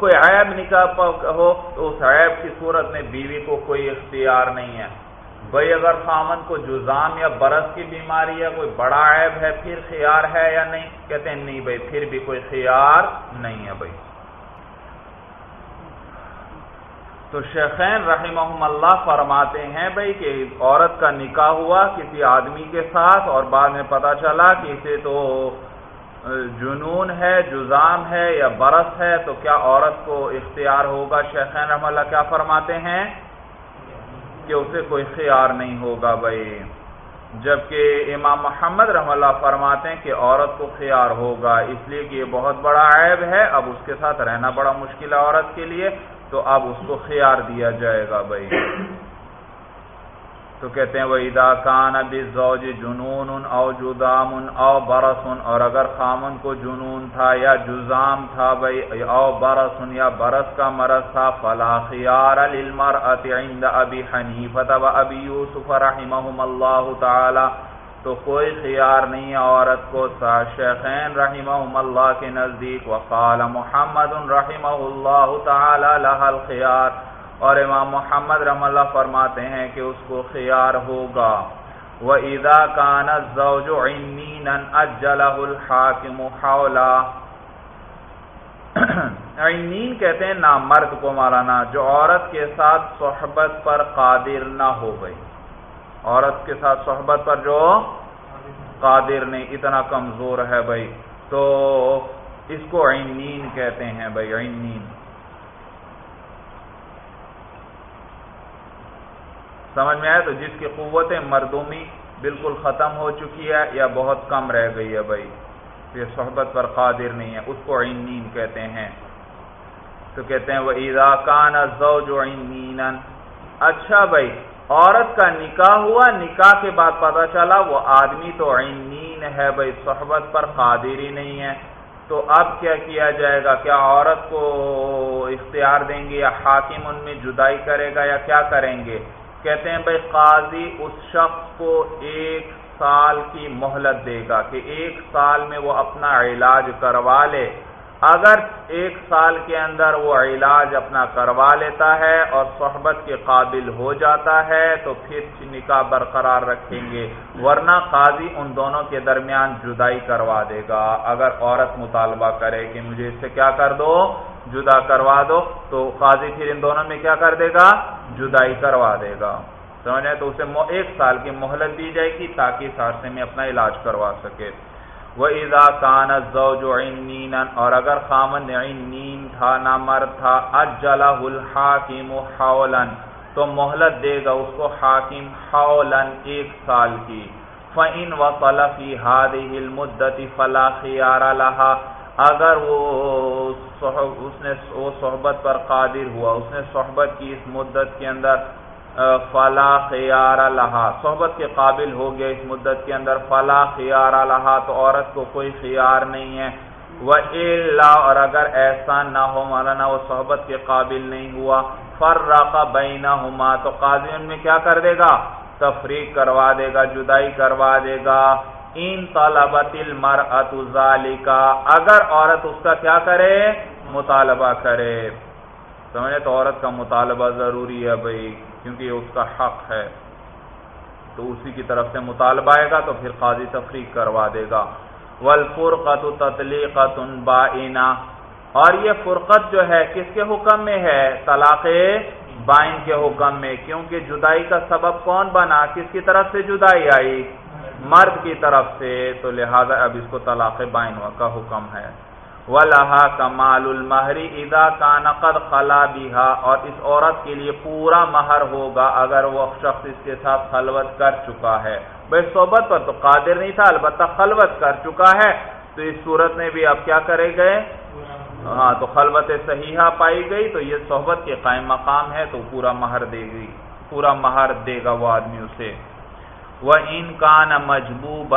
کوئی عیب نکاح ہو، تو اس عیب کی صورت میں بیوی کو کوئی اختیار نہیں ہے۔ بھائی، اگر خامن کو جزام یا برس کی بیماری ہے، کوئی بڑا عیب ہے، پھر خیار ہے یا نہیں؟ کہتے ہیں، نہیں بھائی، پھر بھی کوئی خیار نہیں ہے بھائی۔ تو شیخین رحمہم اللہ فرماتے ہیں بھائی کہ عورت کا نکاح ہوا کسی آدمی کے ساتھ اور بعد میں پتا چلا کہ اسے تو جنون ہے، جزام ہے یا برس ہے تو کیا عورت کو اختیار ہوگا؟ شیخین رحم اللہ کیا فرماتے ہیں؟ کہ اسے کوئی خیار نہیں ہوگا بھائی۔ جبکہ امام محمد رحم اللہ فرماتے ہیں کہ عورت کو خیار ہوگا، اس لیے کہ یہ بہت بڑا عیب ہے۔ اب اس کے ساتھ رہنا بڑا مشکل ہے عورت کے لیے، تو اب اس کو خیار دیا جائے گا بھائی۔ تو کہتے ہیں وہ ادا کان ابھی زوج جنون او جدام او برسن اور اگر خامن کو جنون تھا یا جزام تھا بھائی او برسن یا برس کا مرض تھا فلا خیار عند ابی حنیفت و ابی یوسف رحمہم اللہ تعالی تو کوئی خیار نہیں، عورت کو شیخین رحمہم اللہ کے نزدیک، وقال محمد رحمہ اللہ تعالی لہ الخیار۔ اور امام محمد رحم اللہ فرماتے ہیں کہ اس کو خیار ہوگا۔ وہ ادا کان زوج الحاکم حولا۔ *coughs* عینین کہتے ہیں نا مرد کو مارانا جو عورت کے ساتھ صحبت پر قادر نہ ہو گئی۔ عورت کے ساتھ صحبت پر جو؟ قادر نہیں، اتنا کمزور ہے بھائی۔ تو اس کو عینین کہتے ہیں بھائی عینین سمجھ میں آیا تو جس کی قوت مردومی بالکل ختم ہو چکی ہے یا بہت کم رہ گئی ہے بھائی؟ یہ صحبت پر قادر نہیں ہے، اس کو عینین کہتے ہیں۔ تو کہتے ہیں وہ ایزا کان جو اچھا بھائی، عورت کا نکاح ہوا، نکاح کے بعد پتا چلا وہ آدمی تو عینین ہے بھائی، صحبت پر قادر ہی نہیں ہے۔ تو اب کیا کیا جائے گا؟ کیا عورت کو اختیار دیں گے یا حاکم ان میں جدائی کرے گا یا کیا کریں گے؟ کہتے ہیں بھائی قاضی اس شخص کو ایک سال کی مہلت دے گا کہ ایک سال میں وہ اپنا علاج کروا لے۔ اگر ایک سال کے اندر وہ علاج اپنا کروا لیتا ہے اور صحبت کے قابل ہو جاتا ہے، تو پھر نکاح برقرار رکھیں گے۔ ورنہ قاضی ان دونوں کے درمیان جدائی کروا دے گا۔ اگر عورت مطالبہ کرے کہ مجھے اس سے کیا کر دو، جدا کروا دو، تو قاضی پھر ان دونوں میں کیا کر دے گا؟ جدائی کروا دے گا۔ سمجھے؟ تو اسے ایک سال کی مہلت دی جائے گی تاکہ اس عرصے میں اپنا علاج کروا سکے۔ وَإِذَا كَانَ الزَّوْجُ عِنِّينًا اور اگر خامن عِنِّین تھا نہ مرد تھا اجلہ الحاکم حولا، تو محلت دے گا اس کو حاکم حولا ایک سال کی۔ فَإِن وَصَلَ فِي هَذِهِ الْمُدَّةِ فَلَا خِيَارَ لَهَا۔ اگر وہ اس نے وہ صحبت پر قادر ہوا، اس نے صحبت کی اس مدت کے اندر فلا خیار لہا۔ صحبت کے قابل ہو گیا اس مدت کے اندر، فلا خیار لہا، تو عورت کو کوئی خیار نہیں ہے۔ وہ اور اگر ایسا نہ ہو، مولانا، وہ صحبت کے قابل نہیں ہوا۔ فرق بینہما، تو قاضی ان میں کیا کر دے گا؟ تفریق کروا دے گا، جدائی کروا دے گا۔ ان طلبت المرأت ذالکا، اگر عورت اس کا کیا کرے؟ مطالبہ کرے۔ سمجھے تو عورت کا مطالبہ ضروری ہے بھائی۔ کیونکہ یہ اس کا حق ہے۔ تو اسی کی طرف سے مطالبہ آئے گا تو پھر قاضی تفریق کروا دے گا۔ ولفرقت تطلیقت بائنا اور یہ فرقت جو ہے، کس کے حکم میں ہے؟ طلاق بائن کے حکم میں۔ کیونکہ جدائی کا سبب کون بنا؟ کس کی طرف سے جدائی آئی؟ مرد کی طرف سے۔ تو لہذا اب اس کو طلاق بائن کا حکم ہے۔ ولہا کمال المہری ادا کا نقد خلا بیہا اور اس عورت کے لیے پورا مہر ہوگا اگر وہ شخص اس کے ساتھ خلوت کر چکا ہے۔ بھائی صحبت پر تو قادر نہیں تھا، البتہ خلوت کر چکا ہے۔ تو اس صورت میں بھی اب کیا کرے گئے؟ ہاں تو خلوت صحیحہ پائی گئی، تو یہ صحبت کے قائم مقام ہے، تو پورا مہر دے گی۔ پورا مہر دے گا وہ آدمی اسے وہ ان کا نہ مجبوب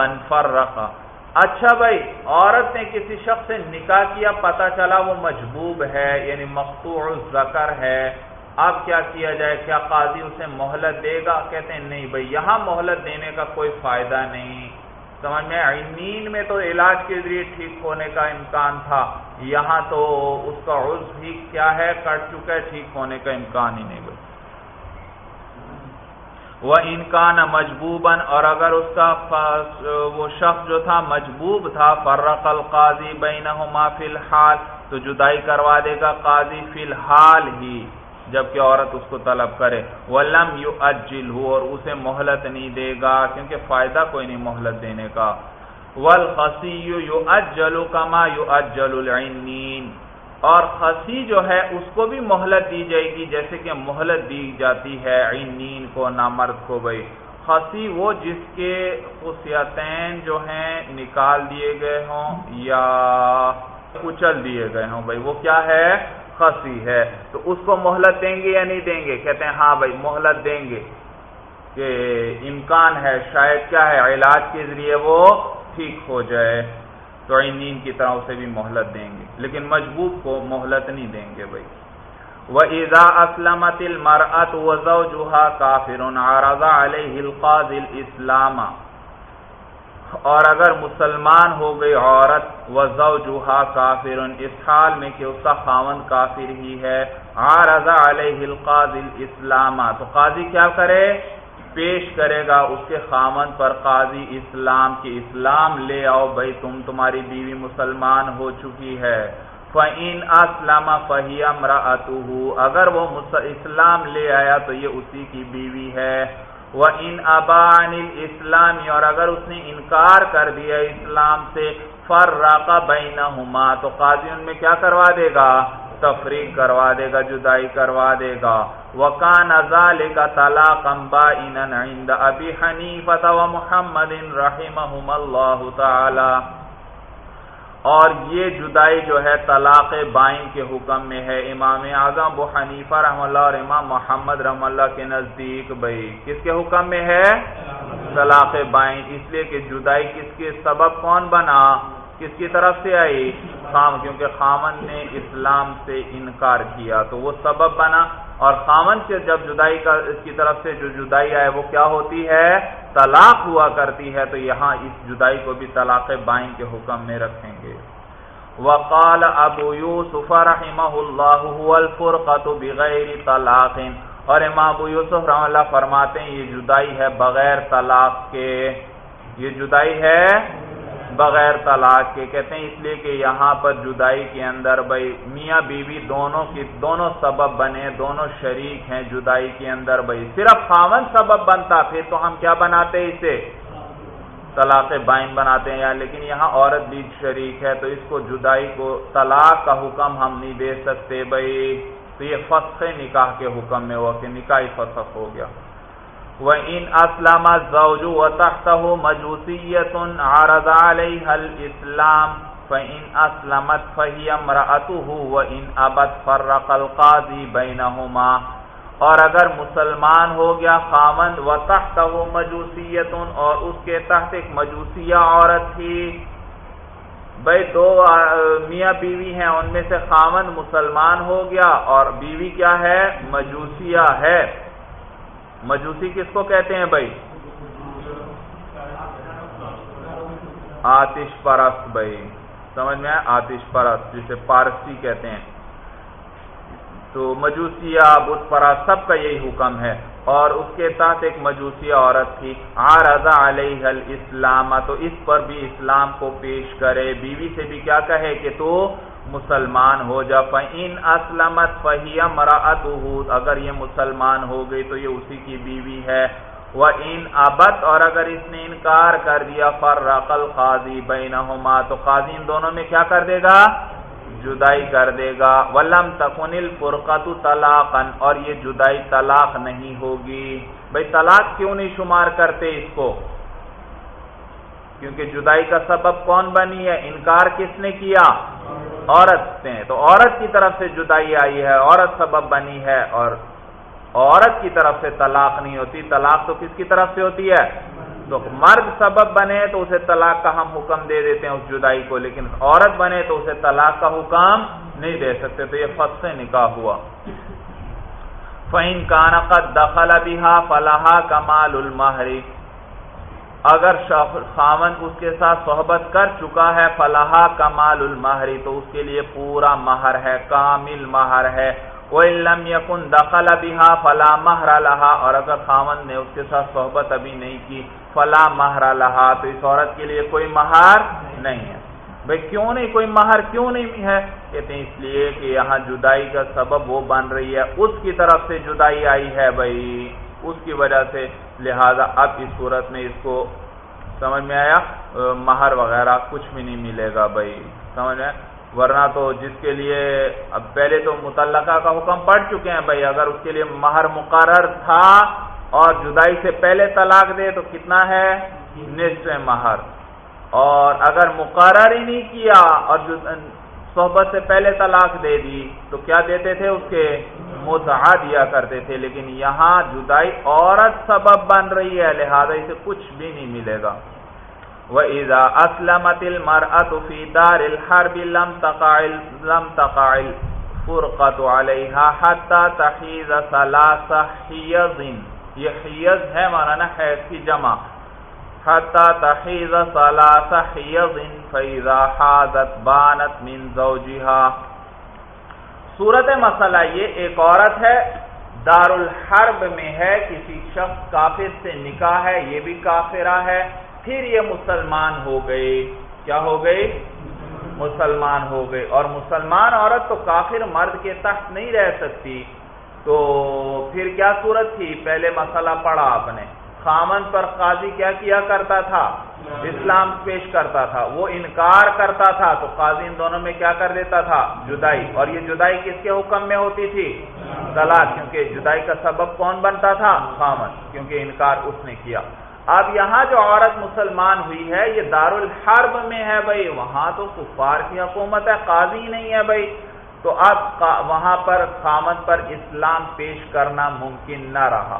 اچھا بھائی، عورت نے کسی شخص سے نکاح کیا پتا چلا وہ مجبوب ہے یعنی مقتوع الذکر ہے۔ اب کیا کیا جائے؟ کیا قاضی اسے مہلت دے گا؟ کہتے ہیں، نہیں بھائی، یہاں مہلت دینے کا کوئی فائدہ نہیں۔ سمجھ میں نیند میں تو علاج کے ذریعے ٹھیک ہونے کا امکان تھا۔ یہاں تو اس کا عرض بھی کیا ہے، کٹ چکا ہے، ٹھیک ہونے کا امکان ہی نہیں۔ بھائی وہ انکان مجبوباً، اور اگر اس کا وہ شخص جو تھا مجبوب تھا، فرق القاضی بینہما فی الحال، تو جدائی کروا دے گا قاضی فی الحال ہی، جبکہ عورت اس کو طلب کرے۔ ولم یو اجل ہو اور اسے مہلت نہیں دے گا، کیونکہ فائدہ کوئی نہیں مہلت دینے کا۔ ولخسی یو اجلو کما یو اجل العنین اور خسی جو ہے اس کو بھی مہلت دی جائے گی، جیسے کہ مہلت دی جاتی ہے عینین کو، نامرد کو بھائی۔ خسی وہ جس کے خصیتین جو ہیں نکال دیے گئے ہوں یا کچل دیے گئے ہوں بھائی۔ وہ کیا ہے؟ خسی ہے۔ تو اس کو مہلت دیں گے یا نہیں دیں گے؟ کہتے ہیں ہاں بھائی، مہلت دیں گے۔ کہ امکان ہے، شاید کیا ہے؟ علاج کے ذریعے وہ ٹھیک ہو جائے۔ تو عینین کی طرح اسے بھی مہلت دیں گے۔ لیکن مجبوب کو مہلت نہیں دیں گے بھائی۔ وہ ایزا اسلمت المرت وزوجها کافر عرض علیہ القاض الاسلام اور اگر مسلمان ہو گئی عورت، وزوجها کافر اس حال میں کہ اس کا خاون کافر ہی ہے، عرض علیہ القاض الاسلام تو قاضی کیا کرے؟ پیش کرے گا اس کے خامن پر قاضی اسلام کی اسلام لے آؤ بھائی تم تمہاری بیوی مسلمان ہو چکی ہے۔ فعین اسلام فہی امرا اگر وہ اسلام لے آیا تو یہ اسی کی بیوی ہے۔ وہ ان ابان اسلامی اور اگر اس نے انکار کر دیا اسلام سے فر راقا تو قاضی ان میں کیا کروا دے گا؟ تفریق کروا دے گا، جدائی کروا دے گا۔ وکان ازال کا طلاق عند ابی حنیفت و محمد رحمہم اللہ تعالی۔ اور یہ جدائی جو ہے طلاق بائن کے حکم میں ہے۔ امام اعظم ابو حنیفہ رحم اللہ اور امام محمد رحم اللہ کے نزدیک بھائی، کس کے حکم میں ہے؟ طلاق بائن۔ اس لیے کہ جدائی کس کے سبب کون بنا؟ کس کی طرف سے آئی؟ خام، کیونکہ خامن نے اسلام سے انکار کیا۔ تو وہ سبب بنا اور خامن سے جب جدائی کا، اس کی طرف سے جو جدائی آئے، وہ کیا ہوتی ہے؟ طلاق ہوا کرتی ہے۔ تو یہاں اس جدائی کو بھی طلاق بائن کے حکم میں رکھیں گے۔ وقال ابو یوسف رحمہ اللہ الفرقت بغیر طلاق. اور امام ابو یوسف رحمہ اللہ فرماتے ہیں، یہ جدائی ہے بغیر طلاق کے۔ یہ جدائی ہے بغیر طلاق کے، کہتے ہیں اس لیے کہ یہاں پر جدائی کے اندر بھائی میاں بیوی دونوں کی، دونوں سبب بنے، دونوں شریک ہیں جدائی کے اندر بھائی۔ صرف خامن سبب بنتا، پھر تو ہم کیا بناتے اسے؟ طلاق بائن بناتے ہیں۔ یا لیکن یہاں عورت بھی شریک ہے، تو اس کو جدائی کو، طلاق کا حکم ہم نہیں دے سکتے بھائی۔ تو یہ فسخ نکاح کے حکم میں ہوا کہ نکاح فسخ ہو گیا۔ وہ ان اسلام زوجو و تخت مجوسیت عرض علیہ الاسلام فإن اسلمت فہی امرأته وإن ابت فرق القاضی اور اگر مسلمان ہو گیا خامند و تحت وہ مجوسیت اور اس کے تحت ایک مجوسیہ عورت تھی۔ بھائی دو میاں بیوی ہیں، ان میں سے خامند مسلمان ہو گیا اور بیوی کیا ہے؟ مجوسیہ ہے۔ مجوسی کس کو کہتے ہیں بھائی؟ آتش پرست بھائی۔ سمجھ میں آتش پرست جسے پارسی کہتے ہیں۔ تو مجوسیہ بت پرا سب کا یہی حکم ہے۔ اور اس کے تحت ایک مجوسی عورت تھی۔ آرزا علیہ الاسلام، تو اس پر بھی اسلام کو پیش کرے۔ بیوی سے بھی کیا کہے کہ تو مسلمان ہو جا فین اسلمت فہیا مراعت اگر یہ مسلمان ہو گئی تو یہ اسی کی بیوی ہے۔ وہ ان ابت، اور اگر اس نے انکار کر دیا فرقل قاضی بینہما، تو قاضی ان دونوں میں کیا کر دے گا؟ جدائی کر دے گا۔ ولم تکن الفرقت طلاقا، اور یہ جدائی طلاق نہیں ہوگی۔ بھائی طلاق کیوں نہیں شمار کرتے اس کو؟ کیونکہ جدائی کا سبب کون بنی ہے؟ انکار کس نے کیا؟ عورت تو عورت کی طرف سے جدائی آئی ہے، عورت سبب بنی ہے اور عورت کی طرف سے طلاق نہیں ہوتی۔ طلاق تو کس کی طرف سے ہوتی ہے؟ تو مرد سبب بنے تو اسے طلاق کا ہم حکم دے دیتے ہیں اس جدائی کو، لیکن عورت بنے تو اسے طلاق کا حکم نہیں دے سکتے۔ تو یہ فخ سے نکاح ہوا۔ فہم کانقت دخل بہا فلاح کمال المہری اگر خامن اس کے ساتھ صحبت کر چکا ہے فلاح کمال المہری تو اس کے لیے پورا مہر ہے، کامل مہر ہے۔ وَإِن يَكُن دَخَلَ بِهَا فَلَا مَهْرَ لَهَا، اور اگر خامن نے اس کے ساتھ صحبت ابھی نہیں کی، فلا مہر لہا تو اس عورت کے لیے کوئی مہار نہیں ہے۔ بھائی کیوں نہیں؟ کوئی مہر کیوں نہیں ہے؟ کہتے ہیں اس لیے کہ یہاں جدائی کا سبب وہ بن رہی ہے۔ اس کی طرف سے جدائی آئی ہے بھائی اس کی وجہ سے لہذا اب اس صورت میں اس کو سمجھ میں آیا؟ مہر وغیرہ کچھ بھی نہیں ملے گا بھائی، سمجھ میں؟ ورنہ تو جس کے لیے اب پہلے تو متعلقہ کا حکم پڑ چکے ہیں بھائی، اگر اس کے لیے مہر مقرر تھا اور جدائی سے پہلے طلاق دے تو کتنا ہے؟ نصف مہر۔ اور اگر مقرر ہی نہیں کیا اور صحبت سے پہلے طلاق دے دی۔ تو کیا دیتے تھے؟ اس کے مزہ دیا کرتے تھے۔ لیکن یہاں جدائی عورت سبب بن رہی ہے، لہذا اسے کچھ بھی نہیں ملے گا۔ وَإِذَا أَسْلَمَتِ الْمَرْأَةُ فِي دَارِ الْحَرْبِ لَمْ تَقَعِلْ لَمْ تَقَعِلْ فُرْقَةُ عَلَيْهَا حَتَّى تَحِيزَ ثَلَاثَ حِيَضٍ۔ یہ حیض ہے مولانا حیض کی جمع۔ حَتَّى تَحِيزَ ثَلَاثَ حِيَضٍ فَإِذَا حَاذَتْ بَانَتْ مِنْ زَوْجِهَا. صورت مسئلہ یہ ایک عورت ہے دار الحرب میں ہے، کسی شخص کافر سے نکاح ہے، یہ بھی کافرہ ہے، پھر یہ مسلمان ہو گئے۔ کیا ہو گئے؟ مسلمان ہو گئے۔ اور مسلمان عورت تو کافر مرد کے تحت نہیں رہ سکتی۔ تو پھر کیا صورت تھی؟ پہلے مسئلہ پڑا آپ نے۔ خامن پر قاضی کیا کیا کرتا تھا؟ اسلام پیش کرتا تھا۔ وہ انکار کرتا تھا تو قاضی ان دونوں میں کیا کر دیتا تھا؟ جدائی۔ اور یہ جدائی کس کے حکم میں ہوتی تھی؟ طلاق۔ کیونکہ جدائی کا سبب کون بنتا تھا؟ خامن۔ کیونکہ انکار اس نے کیا۔ اب یہاں جو عورت مسلمان ہوئی ہے، یہ دار الحرب میں ہے بھائی۔ وہاں تو کفار کی حکومت ہے، قاضی نہیں ہے بھائی۔ تو اب وہاں پر خامد پر اسلام پیش کرنا ممکن نہ رہا۔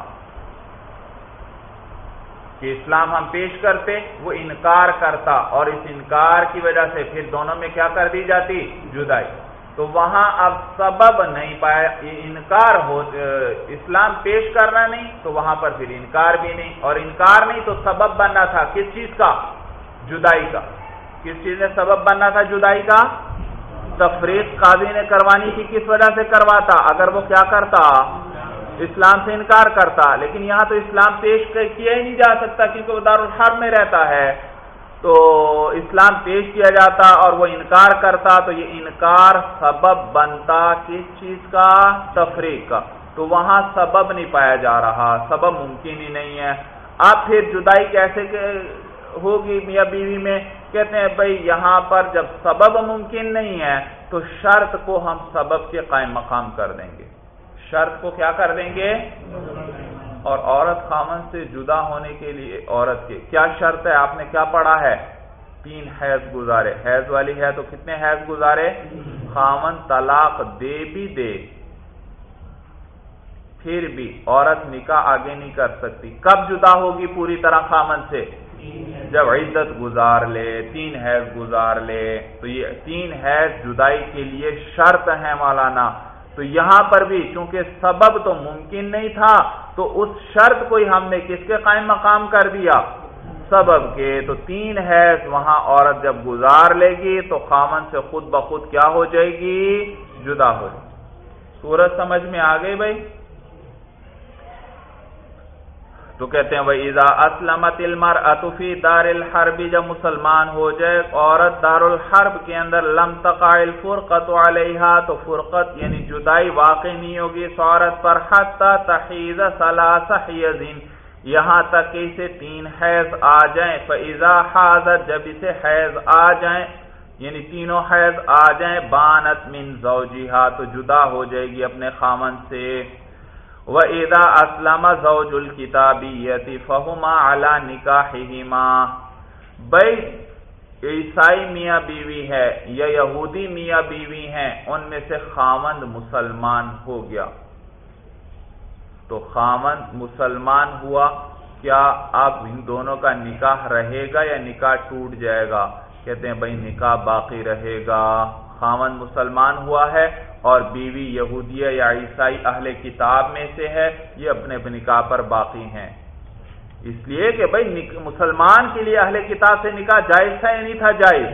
کہ اسلام ہم پیش کرتے، وہ انکار کرتا اور اس انکار کی وجہ سے پھر دونوں میں کیا کر دی جاتی؟ جدائی۔ تو وہاں اب سبب نہیں پایا انکار ہو، اسلام پیش کرنا نہیں، تو وہاں پر پھر انکار بھی نہیں۔ اور انکار نہیں تو سبب بننا تھا کس چیز کا؟ جدائی کا۔ کس چیز نے سبب بننا تھا جدائی کا؟ تفریق قاضی نے کروانی تھی کس وجہ سے کرواتا؟ اگر وہ کیا کرتا؟ اسلام سے انکار کرتا، لیکن یہاں تو اسلام پیش کیا ہی نہیں جا سکتا کیونکہ وہ دارالحر میں رہتا ہے۔ تو اسلام پیش کیا جاتا اور وہ انکار کرتا، تو یہ انکار سبب بنتا کس چیز کا؟ تفریق کا۔ تو وہاں سبب نہیں پایا جا رہا، سبب ممکن ہی نہیں ہے۔ اب پھر جدائی کیسے ہوگی میاں بیوی میں؟ کہتے ہیں، بھائی یہاں پر جب سبب ممکن نہیں ہے، تو شرط کو ہم سبب کے قائم مقام کر دیں گے۔ شرط کو کیا کر دیں گے؟ اور عورت خامن سے جدا ہونے کے لیے عورت کے کیا شرط ہے؟ آپ نے کیا پڑھا ہے؟ تین حیض گزارے۔ حیض والی ہے تو کتنے حیض گزارے؟ خامن طلاق دے بھی دے، پھر بھی عورت نکاح آگے نہیں کر سکتی۔ کب جدا ہوگی پوری طرح خامن سے؟ جب عدت گزار لے، تین حیض گزار لے۔ تو یہ تین حیض جدائی کے لیے شرط ہے مولانا۔ تو یہاں پر بھی چونکہ سبب تو ممکن نہیں تھا، تو اس شرط کو ہی ہم نے کس کے قائم مقام کر دیا؟ سبب کے۔ تو تین حیض وہاں عورت جب گزار لے گی تو خامن سے خود بخود کیا ہو جائے گی؟ جدا ہو جائے۔ سورج سمجھ میں آ گئی بھائی؟ تو کہتے ہیں وہ ایزا اسلمت المر اطفی دار الحربی جب مسلمان ہو جائے، عورت دار الحرب کے اندر لم تقائل فرقت علیہ تو فرقت یعنی جدائی واقع نہیں ہوگی اس عورت پر، حتی تحیز سلاس یہاں تک کہ اسے تین حیض آ جائیں۔ فیضا حاضر جب اسے حیض آ جائیں یعنی تینوں حیض آ جائیں، بانت من زوجیہا تو جدا ہو جائے گی اپنے خامن سے۔ و ادا اسلم زوج الکتابیتی فہما اعلی نکاح بھائی عیسائی میاں بیوی ہے یا یہودی میاں بیوی ہیں، ان میں سے خامند مسلمان ہو گیا۔ تو خامند مسلمان ہوا، کیا اب ان دونوں کا نکاح رہے گا یا نکاح ٹوٹ جائے گا؟ کہتے ہیں بھائی نکاح باقی رہے گا۔ خامن مسلمان ہوا ہے اور بیوی یہودیہ یا عیسائی اہل کتاب میں سے ہے، یہ اپنے نکاح پر باقی ہیں۔ اس لیے کہ بھائی مسلمان کے لیے اہل کتاب سے نکاح جائز تھا یا نہیں تھا؟ جائز۔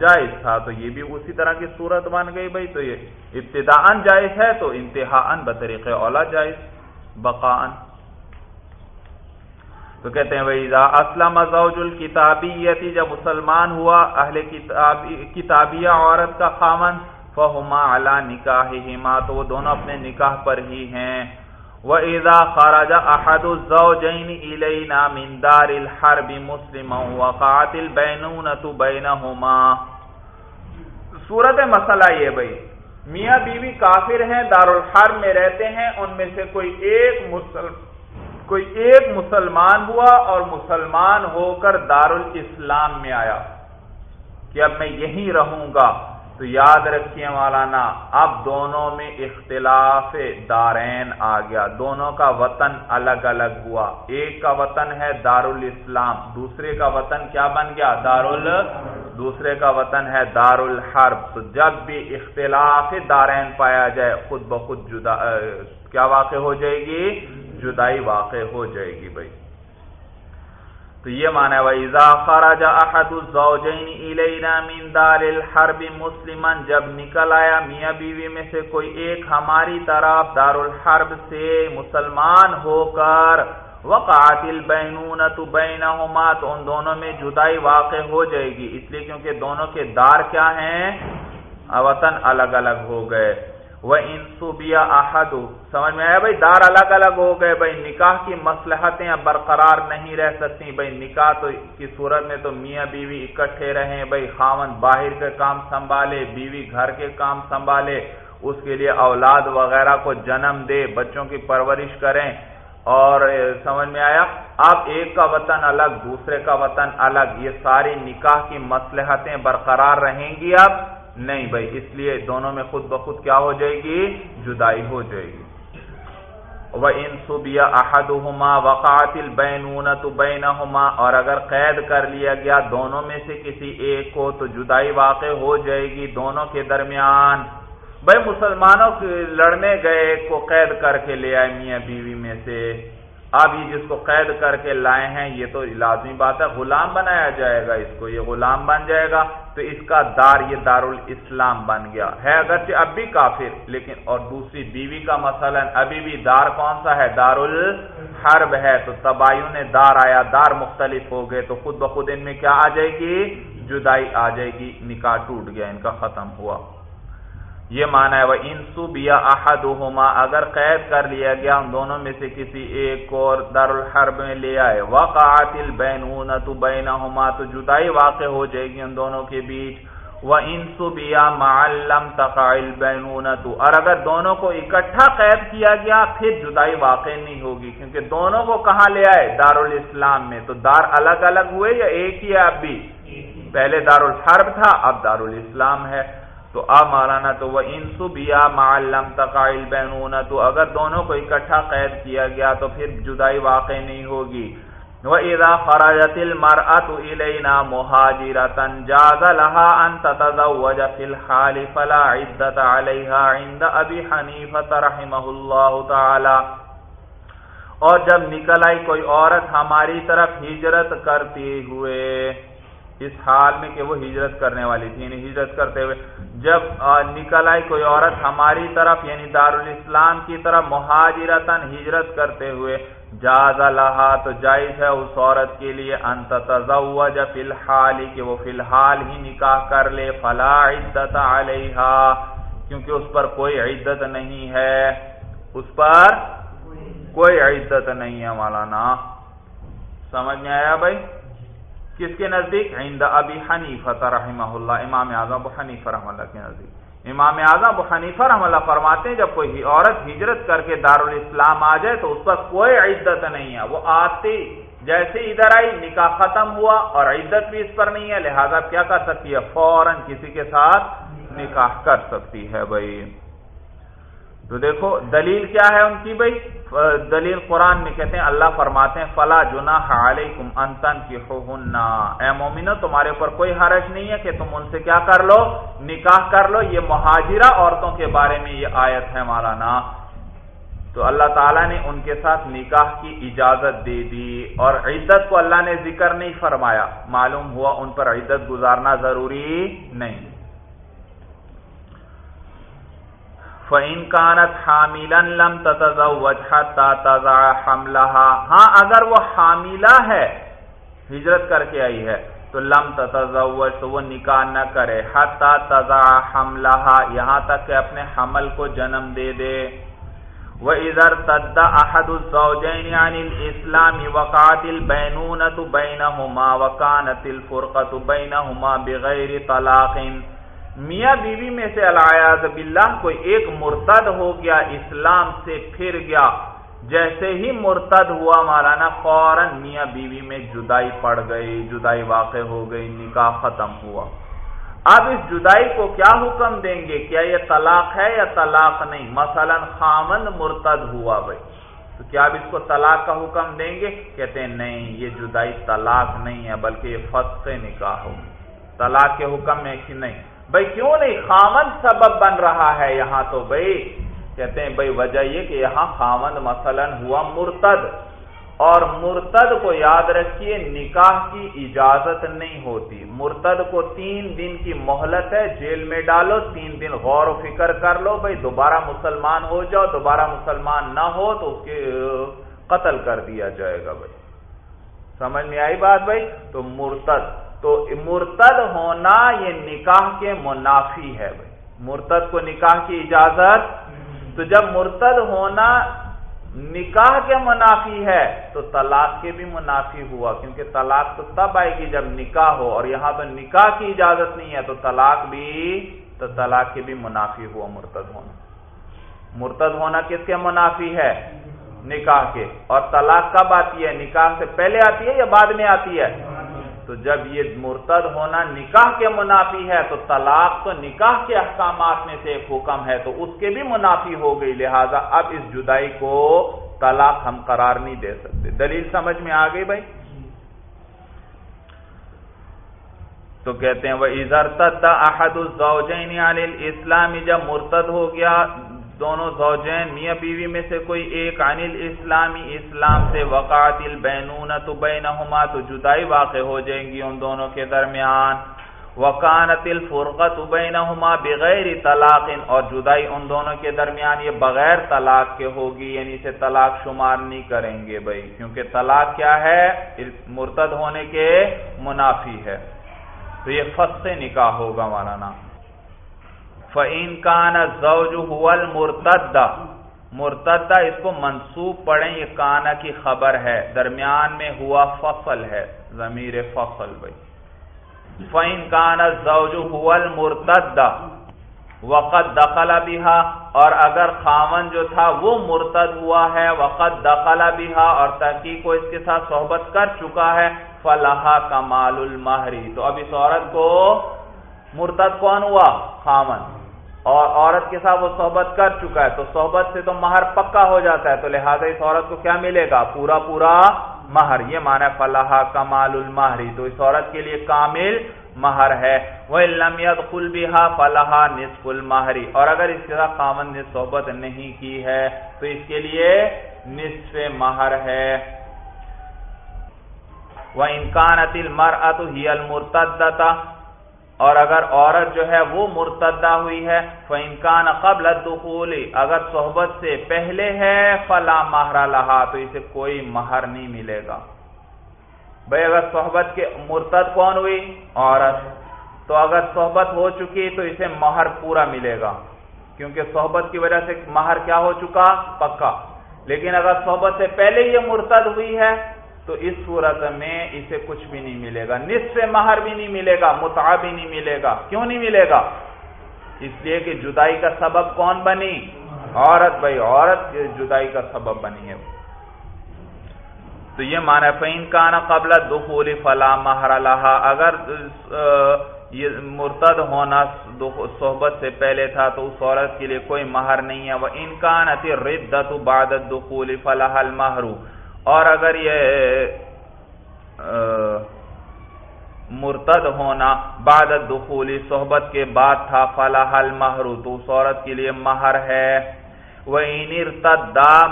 جائز تھا۔ تو یہ بھی اسی طرح کی صورت بن گئی بھائی۔ تو یہ ابتدا جائز ہے تو انتہا ان بطریق اولا جائز۔ بقان تو کہتے ہیں بھائی اسلم زوج الکتابیتی، جب مسلمان ہوا، اہل کتابیہ عورت کا خامن، فہما اعلیٰ نکاح تو وہ دونوں اپنے نکاح پر ہی ہیں۔ وہ ایزا خارجہ احد الزوجین الینا من دار الحرب مسلم وقاتل بینونت بینہما۔ صورت مسئلہ یہ بھائی، میاں بیوی کافر ہیں دار الحرب میں رہتے ہیں، ان میں سے کوئی ایک مسلم کوئی ایک مسلمان ہوا اور مسلمان ہو کر دارالاسلام میں آیا کہ اب میں یہیں رہوں گا، تو یاد رکھیے مولانا، اب دونوں میں اختلاف دارین آ گیا۔ دونوں کا وطن الگ الگ ہوا۔ ایک کا وطن ہے دار الاسلام دوسرے کا وطن کیا بن گیا؟ دارال، دوسرے کا وطن ہے دارالحرب۔ تو جب بھی اختلاف دارین پایا جائے، خود بخود جدا کیا واقع ہو جائے گی؟ جدائی واقع ہو جائے گی بھائی۔ تو یہ مانا وَإِذَا خَرَجَ أَحَدُ الزَّوْجَيْنِ إِلَيْنَا مِن دَارِ الْحَرْبِ مُسْلِمًا، جب نکل آیا میاں بیوی میں سے کوئی ایک ہماری طرف دار الحرب سے مسلمان ہو کر، وقعت البینونت بینہما تو ان دونوں میں جدائی واقع ہو جائے گی۔ اس لیے کیونکہ دونوں کے دار کیا ہیں؟ وطن الگ الگ ہو گئے۔ وہ انسوبیا احد سمجھ میں آیا بھائی؟ دار الگ الگ ہو گئے۔ بھائی، نکاح کی مسلحتیں اب برقرار نہیں رہ سکتی۔ بھائی، نکاح تو کی صورت میں تو میاں بیوی اکٹھے رہیں۔ بھائی خامن باہر کے کام سنبھالے، بیوی گھر کے کام سنبھالے، اس کے لیے اولاد وغیرہ کو جنم دے، بچوں کی پرورش کریں۔ اور سمجھ میں آیا؟ اب ایک کا وطن الگ، دوسرے کا وطن الگ۔ یہ ساری نکاح کی مسلحتیں برقرار رہیں گی اب۔ نہیں بھائی، اس لیے دونوں میں خود بخود کیا ہو جائے گی؟ جدائی ہو جائے گی۔ وہ ان سبیا احدہما وقات البینونت بینہما اور اگر قید کر لیا گیا دونوں میں سے کسی ایک کو، تو جدائی واقع ہو جائے گی دونوں کے درمیان۔ بھائی، مسلمانوں لڑنے گئے کو قید کر کے لے آئے میاں بیوی میں سے۔ اب یہ جس کو قید کر کے لائے ہیں، یہ تو لازمی بات ہے، غلام بنایا جائے گا، اس کو یہ غلام بن جائے گا، تو اس کا دار یہ دار الاسلام بن گیا۔ ہے اگرچہ اب بھی کافر، لیکن اور دوسری بیوی کا مثلا ابھی بھی دار کون سا ہے؟ دار الحرب ہے، تو تباین دار آیا، دار مختلف ہو گئے، تو خود بخود ان میں کیا آ جائے گی؟ جدائی آ جائے گی، نکاح ٹوٹ گیا، ان کا ختم ہوا۔ یہ مانا ہے وہ انسو بیا احد اگر قید کر لیا گیا ان دونوں میں سے کسی ایک کو دار الحرب میں لے آئے۔ وقعت البینونت بینہما تو جدائی واقع ہو جائے گی ان دونوں کے بیچ۔ وہ انسو بیا معلم تقائل بینونت اور اگر دونوں کو اکٹھا قید کیا گیا پھر جدائی واقع نہیں ہوگی کیونکہ دونوں کو کہاں لے آئے؟ دار الاسلام میں۔ تو دار الگ الگ ہوئے یا ایک ہی ہے اب بھی؟ پہلے دار الحرب تھا اب دار الاسلام ہے۔ تو اب مولانا تو وہ انسب یا معلم تقائل بینون تو اگر دونوں کو اکٹھا قید کیا گیا تو پھر جدائی واقع نہیں ہوگی۔ وہ ادا خراجت المرأت الینا مہاجرتا جاز لها ان تتزوج فی الحال فلا عدت علیہا عند ابی حنیفت رحمہ اللہ تعالی۔ اور جب نکل آئی کوئی عورت ہماری طرف ہجرت کرتی ہوئے اس حال میں کہ وہ ہجرت کرنے والی تھی یعنی ہجرت کرتے ہوئے جب نکل آئی کوئی عورت ہماری طرف یعنی دارالاسلام کی طرف مہاجرتن ہجرت کرتے ہوئے جاز لہا تو جائز ہے اس عورت کے لیے انت تزوج فی الحال ہی کہ وہ فی الحال ہی نکاح کر لے فلا عدت علیہا کیونکہ اس پر کوئی عدت نہیں ہے۔ اس پر کوئی عدت نہیں ہے مولانا۔ سمجھ میں آیا بھائی؟ کس کے نزدیک؟ عند ابی حنیفہ رحمہ اللہ، امام اعظم ابو حنیفہ رحمہ اللہ کے نزدیک۔ امام اعظم ابو حنیفہ رحمہ اللہ فرماتے ہیں، جب کوئی عورت ہجرت کر کے دارالاسلام آ جائے تو اس پر کوئی عدت نہیں ہے۔ وہ آتی جیسے ادھر آئی، نکاح ختم ہوا اور عدت بھی اس پر نہیں ہے، لہذا کیا کر سکتی ہے؟ فوراً کسی کے ساتھ نکاح کر سکتی ہے بھائی۔ تو دیکھو، دلیل کیا ہے ان کی بھائی؟ دلیل قرآن میں کہتے ہیں، اللہ فرماتے ہیں، فلا جنا علیکم انتن کی اے مومنو، تمہارے اوپر کوئی حرج نہیں ہے کہ تم ان سے کیا کر لو؟ نکاح کر لو۔ یہ مہاجرہ عورتوں کے بارے میں یہ آیت ہے مولانا۔ تو اللہ تعالیٰ نے ان کے ساتھ نکاح کی اجازت دے دی اور عدت کو اللہ نے ذکر نہیں فرمایا۔ معلوم ہوا ان پر عدت گزارنا ضروری نہیں۔ فَإِن كَانَتْ حَامِلًا لَمْ تَتَزَوَّجْ حَتَّى تَزَعَ حَمْلَهَا۔ ہاں اگر وہ حاملہ ہے، ہجرت کر کے آئی ہے، تو لم تتزوج، تو وہ نکاح نہ کرے۔ حتی تزع حملہا یہاں تک کہ اپنے حمل کو جنم دے دے۔ وَإِذَا ارْتَدَّ أَحَدُ الزَّوْجَيْنِ عَنِ الْإِسْلَامِ، وَقَعَتِ الْبَيْنُونَةُ بَيْنَهُمَا، وَكَانَتِ الْفُرْقَةُ بَيْنَهُمَا بِغَيْرِ طَلَاقٍ۔ میاں بیوی میں سے الیاز باللہ کوئی ایک مرتد ہو گیا، اسلام سے پھر گیا۔ جیسے ہی مرتد ہوا مولانا، فوراً میاں بیوی میں جدائی پڑ گئی، جدائی واقع ہو گئی، نکاح ختم ہوا۔ اب اس جدائی کو کیا حکم دیں گے؟ کیا یہ طلاق ہے یا طلاق نہیں؟ مثلا خامن مرتد ہوا بھائی۔ تو کیا اب اس کو طلاق کا حکم دیں گے؟ کہتے ہیں نہیں، یہ جدائی طلاق نہیں ہے، بلکہ یہ فص نکاح ہو۔ طلاق کے حکم میں کہ نہیں؟ بھائی کیوں نہیں؟ خامن سبب بن رہا ہے یہاں تو بھائی۔ کہتے ہیں بھائی وجہ یہ کہ یہاں خامن مثلا ہوا مرتد۔ اور مرتد کو یاد رکھیے، نکاح کی اجازت نہیں ہوتی۔ مرتد کو تین دن کی مہلت ہے، جیل میں ڈالو، تین دن غور و فکر کر لو، بھائی دوبارہ مسلمان ہو جاؤ، دوبارہ مسلمان نہ ہو تو اس کے، قتل کر دیا جائے گا بھائی۔ سمجھ میں آئی بات بھائی؟ تو مرتد۔ تو مرتد ہونا یہ نکاح کے منافی ہے بھائی۔ مرتد کو نکاح کی اجازت؟ تو جب مرتد ہونا نکاح کے منافی ہے تو طلاق کے بھی منافی ہوا، کیونکہ طلاق تو تب آئے گی جب نکاح ہو اور یہاں تو نکاح کی اجازت نہیں ہے، تو طلاق بھی، تو طلاق کے بھی منافی ہوا مرتد ہونا۔ مرتد ہونا کس کے منافی ہے؟ نکاح کے۔ اور طلاق کب آتی ہے؟ نکاح سے پہلے آتی ہے یا بعد میں آتی ہے؟ تو جب یہ مرتد ہونا نکاح کے منافی ہے تو طلاق تو نکاح کے احکامات میں سے ایک حکم ہے تو اس کے بھی منافی ہو گئی۔ لہذا اب اس جدائی کو طلاق ہم قرار نہیں دے سکتے۔ دلیل سمجھ میں آ گئی بھائی؟ تو کہتے ہیں وہ ازر احد الزوجین علی الاسلام جب مرتد ہو گیا دونوں زوجین، میاں بیوی میں سے کوئی ایک، عن الاسلامی اسلام سے وقعت البینونت بینہما، تو جدائی واقع ہو جائیں گی ان دونوں کے درمیان۔ وکانت الفرقت بینہما، بغیر طلاق، اور جدائی ان دونوں کے درمیان، یہ بغیر طلاق کے ہوگی یعنی اسے طلاق شمار نہیں کریں گے بھائی۔ کیونکہ طلاق کیا ہے؟ مرتد ہونے کے منافی ہے۔ تو یہ فص نکاح ہوگا مولانا۔ فعین کان زوج مرتدہ مرتدہ اس کو منسوب پڑھیں، یہ کانا کی خبر ہے۔ درمیان میں ہوا فصل ہے، ضمیر فصل بھائی۔ فعین کان زوج مرتدہ وقت دخل بہا اور اگر خامن جو تھا وہ مرتد ہوا ہے وقت دخل بہا اور تحقیق کو اس کے ساتھ صحبت کر چکا ہے فلاح کمال المہری تو اب اس عورت کو مرتد کون ہوا؟ خامن اور عورت کے ساتھ وہ صحبت کر چکا ہے تو صحبت سے تو مہر پکا ہو جاتا ہے تو لہٰذا اس عورت کو کیا ملے گا؟ پورا پورا مہر۔ یہ مانا فلاح کمال المہری تو اس عورت کے لیے کامل مہر ہے۔ وہ لمیت خل بہا فلاح نصف المہری اور اگر اس کے ساتھ خامن نے صحبت نہیں کی ہے تو اس کے لیے نصف مہر ہے۔ وہ انکان اتل مر ہی المرتدتا اور اگر عورت جو ہے وہ مرتدہ ہوئی ہے فنکان قبل الدخول، اگر صحبت سے پہلے ہے، فلا مہرا لہا تو اسے کوئی مہر نہیں ملے گا۔ بھائی، اگر صحبت کے مرتد کون ہوئی؟ عورت۔ تو اگر صحبت ہو چکی، تو اسے مہر پورا ملے گا۔ کیونکہ صحبت کی وجہ سے مہر کیا ہو چکا؟ پکا۔ لیکن اگر صحبت سے پہلے یہ مرتد ہوئی ہے تو اس صورت میں اسے کچھ بھی نہیں ملے گا۔ نصف مہر بھی نہیں ملے گا متع بھی نہیں ملے گا۔ کیوں نہیں ملے گا؟ اس لیے کہ جدائی کا سبب کون بنی؟ عورت۔ بھائی، عورت جدائی کا سبب بنی ہے۔ تو یہ مانا فین کا نا قبل دخول فلا مہر اللہ اگر یہ مرتد ہونا صحبت سے پہلے تھا تو اس عورت کے لیے کوئی مہر نہیں ہے۔ وہ انکان ردت بعد دخول فلاح المہرو اور اگر یہ مرتد ہونا بعد دخولی صحبت کے بعد تھا فلاح المہرو تو اس عورت کے لیے مہر ہے۔ وہ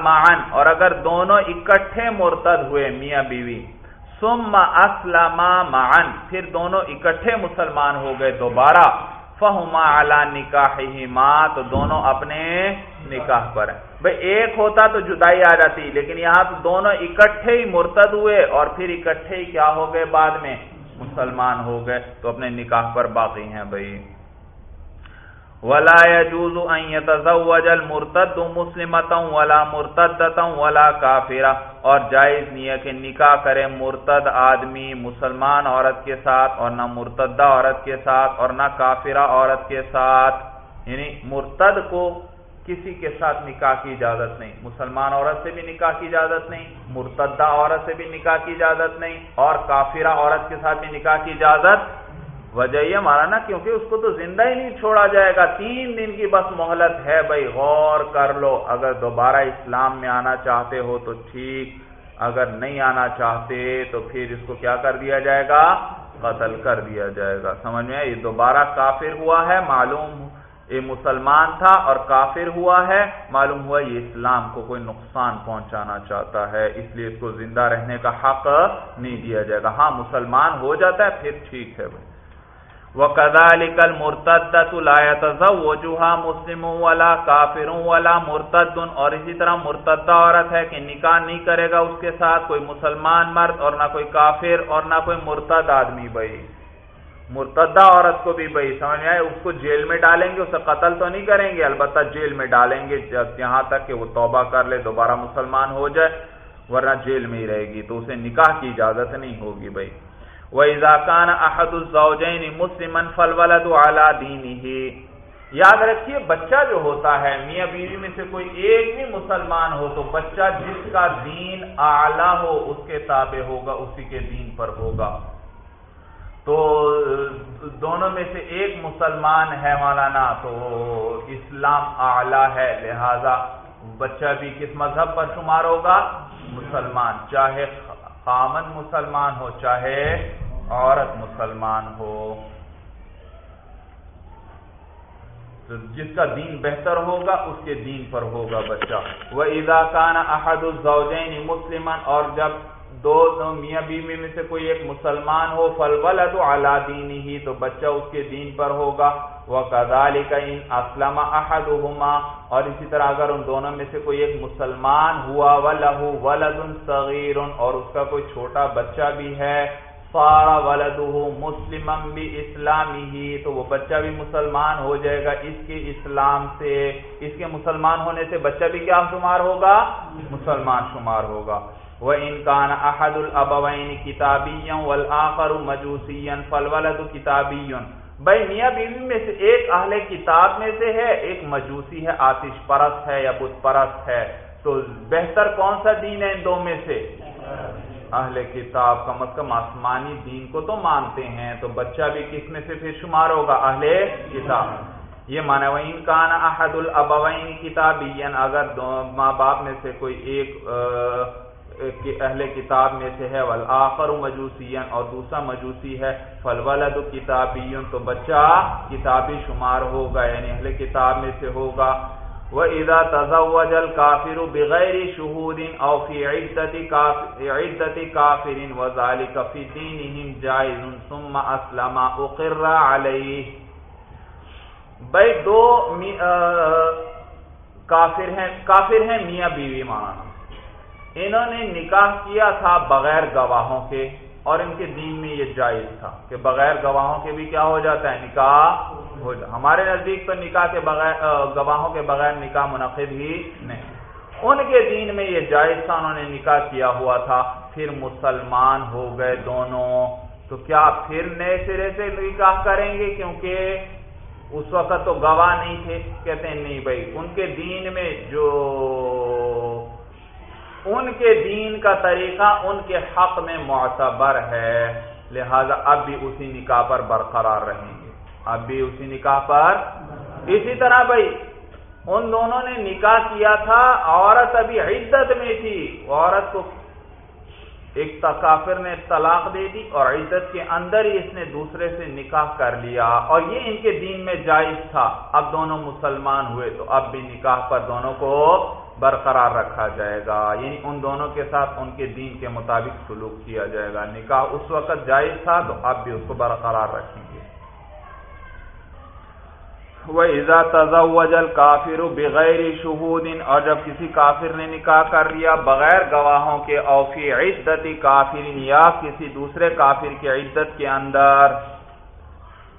معن اور اگر دونوں اکٹھے مرتد ہوئے میاں بیوی سم اسلم معن پھر دونوں اکٹھے مسلمان ہو گئے دوبارہ۔ فہما اعلی نکاح ماں تو دونوں اپنے نکاح پر ہیں۔ بھائی ایک ہوتا تو جدائی آ جاتی، لیکن یہاں تو دونوں اکٹھے ہی مرتد ہوئے اور پھر اکٹھے ہی کیا ہو گئے بعد میں؟ مسلمان ہو گئے، تو اپنے نکاح پر باقی ہیں بھائی ولا يجوز ان يتزوج المرتد مسلمتا ولا مرتدتا ولا کافرا اور جائز نہیں ہے کہ نکاح کرے مرتد آدمی مسلمان عورت کے ساتھ اور نہ مرتدہ عورت کے ساتھ اور نہ کافرہ عورت کے ساتھ۔ یعنی مرتد کو کسی کے ساتھ نکاح کی اجازت نہیں۔ مسلمان عورت سے بھی نکاح کی اجازت نہیں، مرتدہ عورت سے بھی نکاح کی اجازت نہیں اور کافرہ عورت کے ساتھ بھی نکاح کی اجازت وجہ یہ مارا نا کیونکہ اس کو تو زندہ ہی نہیں چھوڑا جائے گا۔ تین دن کی بس مہلت ہے، بھائی غور کر لو۔ اگر دوبارہ اسلام میں آنا چاہتے ہو تو ٹھیک، اگر نہیں آنا چاہتے تو پھر اس کو کیا کر دیا جائے گا؟ قتل کر دیا جائے گا۔ سمجھ میں یہ دوبارہ کافر ہوا ہے، معلوم یہ مسلمان تھا اور کافر ہوا ہے۔ معلوم ہوا یہ اسلام کو کوئی نقصان پہنچانا چاہتا ہے، اس لیے اس کو زندہ رہنے کا حق نہیں دیا جائے گا۔ ہاں مسلمان ہو جاتا ہے، پھر ٹھیک ہے۔ بھائی وہ کدا لکل مرتد وجوہا مسلم والا کافر والا مرتد اور اسی طرح مرتدہ عورت ہے کہ نکاح نہیں کرے گا اس کے ساتھ کوئی مسلمان مرد اور نہ کوئی کافر اور نہ کوئی مرتد آدمی بھائی۔ مرتدہ عورت کو بھی بھائی، سمجھ آئے اس کو جیل میں ڈالیں گے، اسے قتل تو نہیں کریں گے، البتہ جیل میں ڈالیں گے یہاں تک کہ وہ توبہ کر لے، دوبارہ مسلمان ہو جائے، ورنہ جیل میں ہی رہے گی، تو اسے نکاح کی اجازت نہیں ہوگی بھائی۔ وہ اضاکان احد الزوجین مسلم فلولد اعلیٰ دین ہی یاد رکھیے، بچہ جو ہوتا ہے، میاں بیوی میں سے کوئی ایک بھی مسلمان ہو تو بچہ جس کا دین اعلیٰ ہو، اس کے تابع ہوگا، اسی کے دین پر ہوگا۔ تو دونوں میں سے ایک مسلمان ہے مولانا، تو اسلام اعلی ہے۔ لہذا بچہ بھی کس مذہب پر شمار ہوگا؟ مسلمان، چاہے خامن مسلمان ہو، چاہے عورت مسلمان ہو۔ تو جس کا دین بہتر ہوگا، اس کے دین پر ہوگا بچہ۔ وہ اضاکان احد الزوجین مسلمان اور جب دو میاں بیوی میں سے کوئی ایک مسلمان ہو فل ولد اعلیٰ دینی ہی تو بچہ اس کے دین پر ہوگا۔ وہ کدال کا اسلم احد اور اسی طرح اگر ان دونوں میں سے کوئی ایک مسلمان ہوا و لہو ولد صغیر اور اس کا کوئی چھوٹا بچہ بھی ہے سارا ولد مسلم بھی اسلامی ہی تو وہ بچہ بھی مسلمان ہو جائے گا اس کے اسلام سے۔ اس کے مسلمان ہونے سے بچہ بھی کیا شمار ہوگا؟ مسلمان شمار ہوگا۔ وہ انکان احد الابوین کتابی والآخر مجوسی فالولد کتابی بھائی میاں بیوی میں سے ایک اہل کتاب میں سے ہے، ایک مجوسی ہے، آتش پرست ہے یا بت پرست ہے۔ تو بہتر کون سا دین ہے ان دو میں سے؟ اہل کتاب، کم از کم آسمانی دین کو تو مانتے ہیں، تو بچہ بھی کس میں سے پھر شمار ہوگا؟ اہل کتاب۔ یہ مانا وہ انکان احد الابوین کتابی اگر دو ماں باپ میں سے کوئی ایک اہل کتاب میں سے ہے، والآخر مجوسی اور دوسرا مجوسی ہے، فالولد کتابی، تو بچہ کتابی شمار ہوگا یعنی اہل کتاب میں سے ہوگا۔ وَإِذَا تَزَوَّجَ الْكَافِرُ بِغَيْرِ شُهُودٍ أَوْ فِي عِدَّةِ كَافِرٍ وَذَلِكَ فِي دِينِهِمْ جَائِزٌ، ثُمَّ أَسْلَمَ أُقِرَّ عَلَيْهِ۔ بھئی دو کافر ہیں کافر ہیں میاں بیوی مانا۔ انہوں نے نکاح کیا تھا بغیر گواہوں کے اور ان کے دین میں یہ جائز تھا کہ بغیر گواہوں کے بھی کیا ہو جاتا ہے؟ نکاح ہو جاتا ہمارے نزدیک تو نکاح کے بغیر گواہوں کے بغیر نکاح منعقد ہی نہیں۔ ان کے دین میں یہ جائز تھا، انہوں نے نکاح کیا ہوا تھا، پھر مسلمان ہو گئے دونوں۔ تو کیا پھر نئے سرے سے نکاح کریں گے؟ کیونکہ اس وقت تو گواہ نہیں تھے۔ کہتے ہیں، نہیں بھائی، ان کے دین میں جو ان کے دین کا طریقہ ان کے حق میں معتبر ہے۔ لہذا اب بھی اسی نکاح پر برقرار رہیں گے۔ اب بھی اسی نکاح پر۔ اسی طرح بھائی، ان دونوں نے نکاح کیا تھا۔ عورت ابھی عزت میں تھی۔ عورت کو ایک کافر نے طلاق دے دی اور عزت کے اندر ہی اس نے دوسرے سے نکاح کر لیا۔ اور یہ ان کے دین میں جائز تھا۔ اب دونوں مسلمان ہوئے تو اب بھی نکاح پر دونوں کو برقرار رکھا جائے گا یعنی ان دونوں کے ساتھ ان کے دین کے مطابق سلوک کیا جائے گا۔ نکاح اس وقت جائز تھا تو اب بھی اس کو برقرار رکھیں گے۔ وہ ایزا تضا کافر بغیر شہود اور جب کسی کافر نے نکاح کر لیا بغیر گواہوں کے اوفی عدتی کافر یا کسی دوسرے کافر کی عدت کے اندر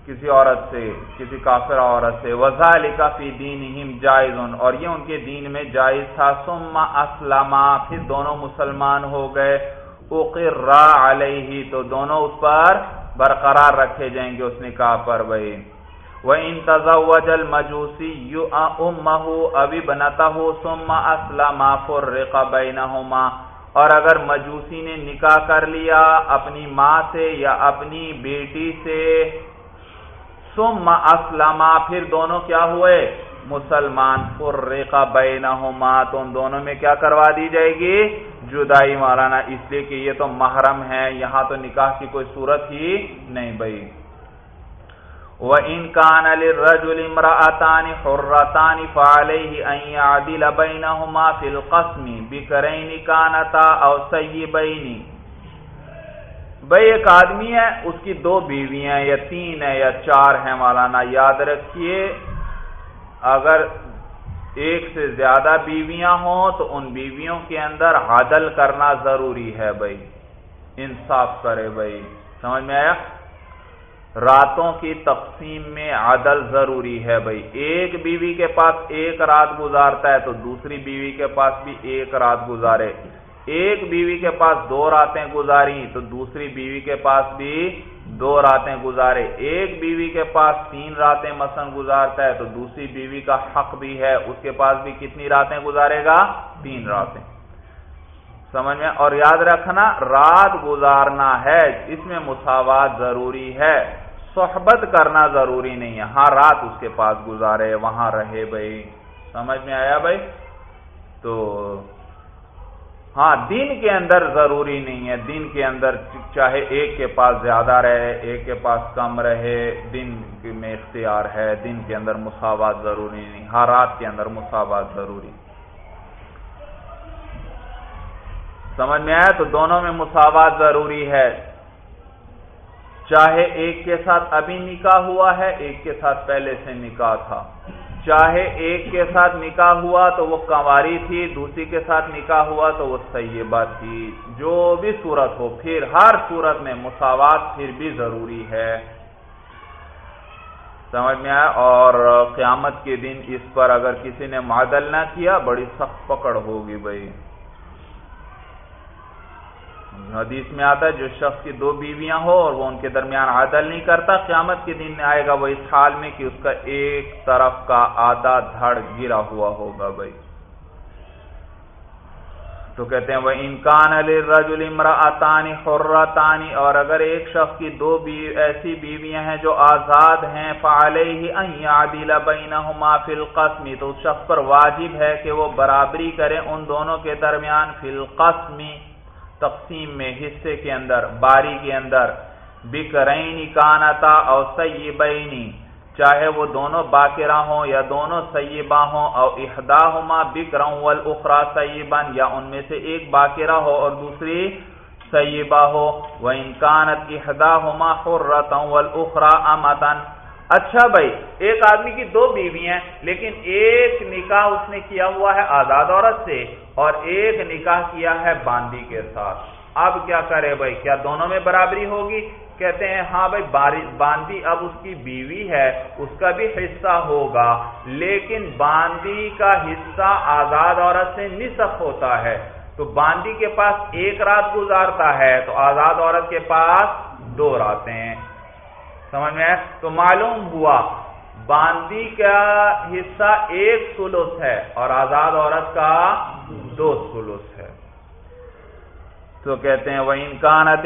کسی عورت سے، کسی کافر عورت سے وزال فی دین جائز، اور یہ ان کے دین میں جائز تھا۔ ثم اسلم پھر دونوں مسلمان ہو گئے۔ اقر علیہ تو دونوں اس پر برقرار رکھے جائیں گے اس نکاح پر۔ بھائی وہ ان تزوج المجوسی یو امہ ابھی بناتا ہو ثم اسلم فرق بینہما اور اگر مجوسی نے نکاح کر لیا اپنی ماں سے یا اپنی بیٹی سے ثم اسلم پھر دونوں کیا ہوئے؟ مسلمان فرقہ بینہما، تو ان دونوں میں کیا کروا دی جائے گی؟ جدائی مولانا اس لیے کہ یہ تو محرم ہے، یہاں تو نکاح کی کوئی صورت ہی نہیں بھائی وہ وَإِن كَانَ لِلرَّجُلِ امْرَأَتَانِ حُرَّتَانِ فَعَلَيْهِ أَن يَعْدِلَ بَيْنَهُمَا فِي الْقَسْمِ بِكَرَيْنِ كَانَتَا أَوْ سَيِّبَيْنِ۔ بھائی ایک آدمی ہے، اس کی دو بیویاں یا تین ہے یا چار ہیں، مولانا، یاد رکھیے، اگر ایک سے زیادہ بیویاں ہوں تو ان بیویوں کے اندر عدل کرنا ضروری ہے بھائی۔ انصاف کرے بھائی۔ سمجھ میں آیا؟ راتوں کی تقسیم میں عدل ضروری ہے بھائی۔ ایک بیوی کے پاس ایک رات گزارتا ہے تو دوسری بیوی کے پاس بھی ایک رات گزارے۔ ایک بیوی کے پاس دو راتیں گزاری تو دوسری بیوی کے پاس بھی دو راتیں گزارے۔ ایک بیوی کے پاس تین راتیں مثلا گزارتا ہے تو دوسری بیوی کا حق بھی ہے، اس کے پاس بھی کتنی راتیں گزارے گا؟ تین راتیں۔ سمجھ میں؟ اور یاد رکھنا، رات گزارنا ہے، اس میں مساوات ضروری ہے۔ صحبت کرنا ضروری نہیں ہے۔ ہاں رات اس کے پاس گزارے، وہاں رہے بھائی۔ سمجھ میں آیا بھائی؟ تو ہاں دن کے اندر ضروری نہیں ہے۔ دن کے اندر چاہے ایک کے پاس زیادہ رہے، ایک کے پاس کم رہے دن میں اختیار ہے۔ دن کے اندر مساوات ضروری نہیں ہر رات کے اندر مساوات ضروری۔ سمجھ میں آیا؟ تو دونوں میں مساوات ضروری ہے۔ چاہے ایک کے ساتھ ابھی نکاح ہوا ہے، ایک کے ساتھ پہلے سے نکاح تھا۔ چاہے ایک کے ساتھ نکاح ہوا تو وہ کنواری تھی، دوسری کے ساتھ نکاح ہوا تو وہ سیبہ تھی۔ جو بھی صورت ہو، پھر ہر صورت میں مساوات پھر بھی ضروری ہے۔ سمجھ میں آیا؟ اور قیامت کے دن اس پر اگر کسی نے معدل نہ کیا، بڑی سخت پکڑ ہوگی بھائی۔ حدیث میں آتا ہے، جو شخص کی دو بیویاں ہو اور وہ ان کے درمیان عادل نہیں کرتا، قیامت کے دن آئے گا وہ اس حال میں کہ اس کا ایک طرف کا آدھا دھڑ گرا ہوا ہوگا بھائی۔ تو کہتے ہیں وہ انکان علی رجول امراطانی خراتانی اور اگر ایک شخص کی دو ایسی بیویاں ہیں جو آزاد ہیں فعلے ہی عادل بینہما فی القسمی تو اس شخص پر واجب ہے کہ وہ برابری کرے ان دونوں کے درمیان فی القسمی تقسیم میں حصے کے اندر، باری کے اندر بکرینی کانتا اور سیبینی چاہے وہ دونوں باقرہ ہوں یا دونوں سیبہ ہوں اور احداہما بکروں والاخرى سیبن یا ان میں سے ایک باقرہ ہو اور دوسری سیبہ ہو، وَإِن كَانَتْ إِحْدَاهُمَا حُرَّةً وَالْأُخْرَى أَمَةً اچھا بھائی، ایک آدمی کی دو بیوی ہیں، لیکن ایک نکاح اس نے کیا ہوا ہے آزاد عورت سے اور ایک نکاح کیا ہے باندی کے ساتھ۔ اب کیا کرے بھائی؟ کیا دونوں میں برابری ہوگی؟ کہتے ہیں ہاں بھائی باندی اب اس کی بیوی ہے، اس کا بھی حصہ ہوگا، لیکن باندی کا حصہ آزاد عورت سے نصف ہوتا ہے۔ تو باندی کے پاس ایک رات گزارتا ہے، تو آزاد عورت کے پاس دو راتیں۔ سمجھ میں تو معلوم ہوا باندی کا حصہ ایک سلوس ہے اور آزاد عورت کا دو سلوس ہے۔ تو کہتے ہیں وہ انکانت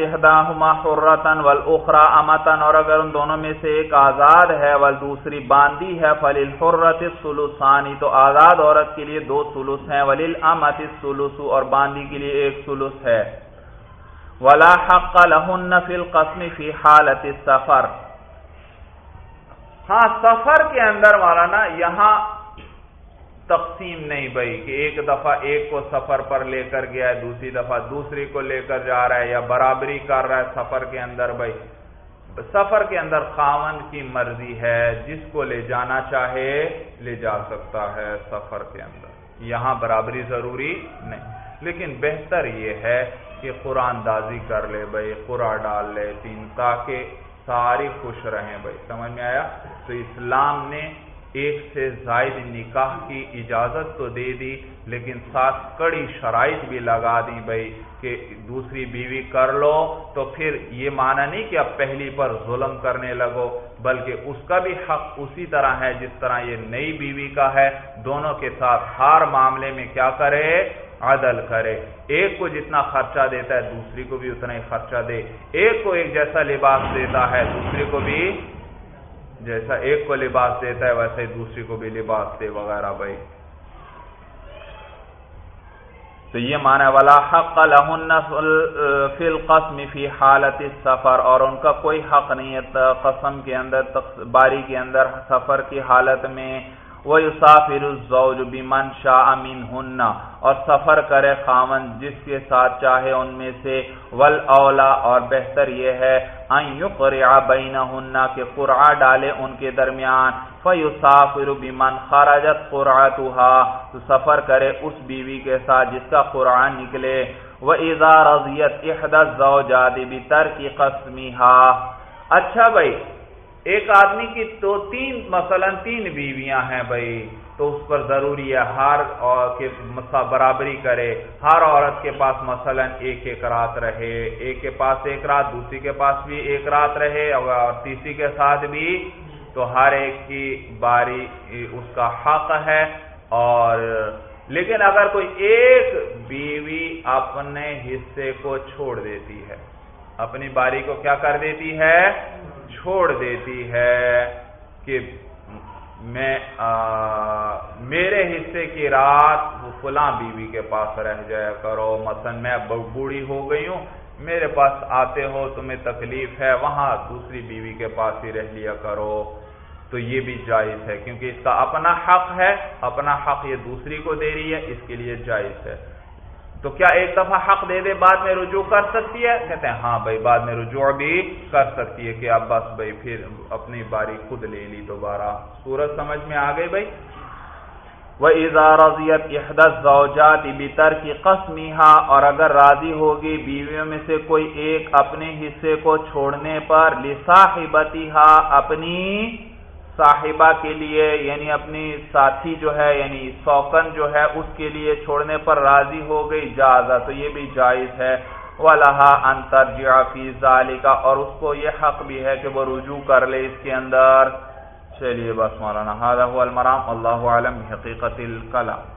حرتن ول اخرا امتن اور اگر ان دونوں میں سے ایک آزاد ہے ول دوسری باندی ہے فلیل حرت سلوسانی تو آزاد عورت کے لیے دو سلوس ہیں۔ ولیل امت سلوس اور باندی کے لیے ایک سلوس ہے۔ ولا حق لہن فی القسم فی حالت السفر۔ ہاں سفر کے اندر والا نا یہاں تقسیم نہیں بھائی کہ ایک دفعہ ایک کو سفر پر لے کر گیا ہے، دوسری دفعہ دوسری کو لے کر جا رہا ہے یا برابری کر رہا ہے سفر کے اندر بھائی۔ سفر کے اندر خاون کی مرضی ہے، جس کو لے جانا چاہے، لے جا سکتا ہے سفر کے اندر۔ یہاں برابری ضروری نہیں۔ لیکن بہتر یہ ہے کہ قرآن دازی کر لے بھائی، قرآن ڈال لے تین، تاکہ ساری خوش رہیں بھائی۔ سمجھ میں آیا؟ تو اسلام نے ایک سے زائد نکاح کی اجازت تو دے دی، لیکن ساتھ کڑی شرائط بھی لگا دی بھائی کہ دوسری بیوی کر لو تو پھر یہ مانا نہیں کہ اب پہلی پر ظلم کرنے لگو، بلکہ اس کا بھی حق اسی طرح ہے جس طرح یہ نئی بیوی کا ہے۔ دونوں کے ساتھ ہر معاملے میں کیا کرے؟ عدل کرے۔ ایک کو جتنا خرچہ دیتا ہے، دوسری کو بھی اتنا ہی خرچہ دے۔ ایک کو ایک جیسا لباس دیتا ہے، دوسری کو بھی جیسا ایک کو لباس دیتا ہے ویسے ہی دوسری کو بھی لباس دے وغیرہ بھائی۔ تو یہ مانا والا حق فی القسم فی حالت سفر اور ان کا کوئی حق نہیں ہے، قسم کے اندر باری کے اندر سفر کی حالت میں وہ یوسافر الزوج بمن شاء منهن اور سفر کرے خامن جس کے ساتھ چاہے ان میں سے۔ ول اولا اور بہتر یہ ہے ان یقرع کہ قرعہ ڈالے ان کے درمیان۔ فیسافر بمن خرجت قرعتها، تو سفر کرے اس بیوی کے ساتھ جس کا قرعہ نکلے۔ واذا رضیت احدى الزوجات بترک قسمها۔ اچھا بھائی ایک آدمی کی تو تین مثلا تین بیویاں ہیں بھائی، تو اس پر ضروری ہے ہر کے برابری کرے۔ ہر عورت کے پاس مثلا ایک ایک رات رہے، ایک کے پاس ایک رات، دوسری کے پاس بھی ایک رات رہے اور تیسری کے ساتھ بھی۔ تو ہر ایک کی باری اس کا حق ہے۔ اور لیکن اگر کوئی ایک بیوی اپنے حصے کو چھوڑ دیتی ہے، اپنی باری کو کیا کر دیتی ہے؟ چھوڑ دیتی ہے کہ میں میرے حصے کی رات وہ فلاں بیوی کے پاس رہ جایا کرو۔ مثلا میں بوڑھی ہو گئی ہوں، میرے پاس آتے ہو، تمہیں تکلیف ہے، وہاں دوسری بیوی کے پاس ہی رہ لیا کرو۔ تو یہ بھی جائز ہے، کیونکہ اس کا اپنا حق ہے، اپنا حق یہ دوسری کو دے رہی ہے، اس کے لیے جائز ہے۔ تو کیا ایک دفعہ حق دے دے بعد میں رجوع کر سکتی ہے؟ کہتے ہیں ہاں بھائی، بعد میں رجوع بھی کر سکتی ہے کہ اب بس بھائی پھر اپنی باری خود لے لی دوبارہ۔ سورج سمجھ میں آ گئی بھائی؟ وہ رضیت احدث زوجات بتر کی قسمی اور اگر راضی ہوگی بیویوں میں سے کوئی ایک اپنے حصے کو چھوڑنے پر لصاحبتی اپنی صاحبہ کے لیے یعنی اپنی ساتھی جو ہے یعنی سوکن جو ہے، اس کے لیے چھوڑنے پر راضی ہو گئی جازا تو یہ بھی جائز ہے۔ وَلَهَا أَن تَرْجِعَ فِي ذَلِكَ، اور اس کو یہ حق بھی ہے کہ وہ رجوع کر لے اس کے اندر۔ چلیے بس مولانا، هذا هو المرام اللہ عالم حقیقت الکلام۔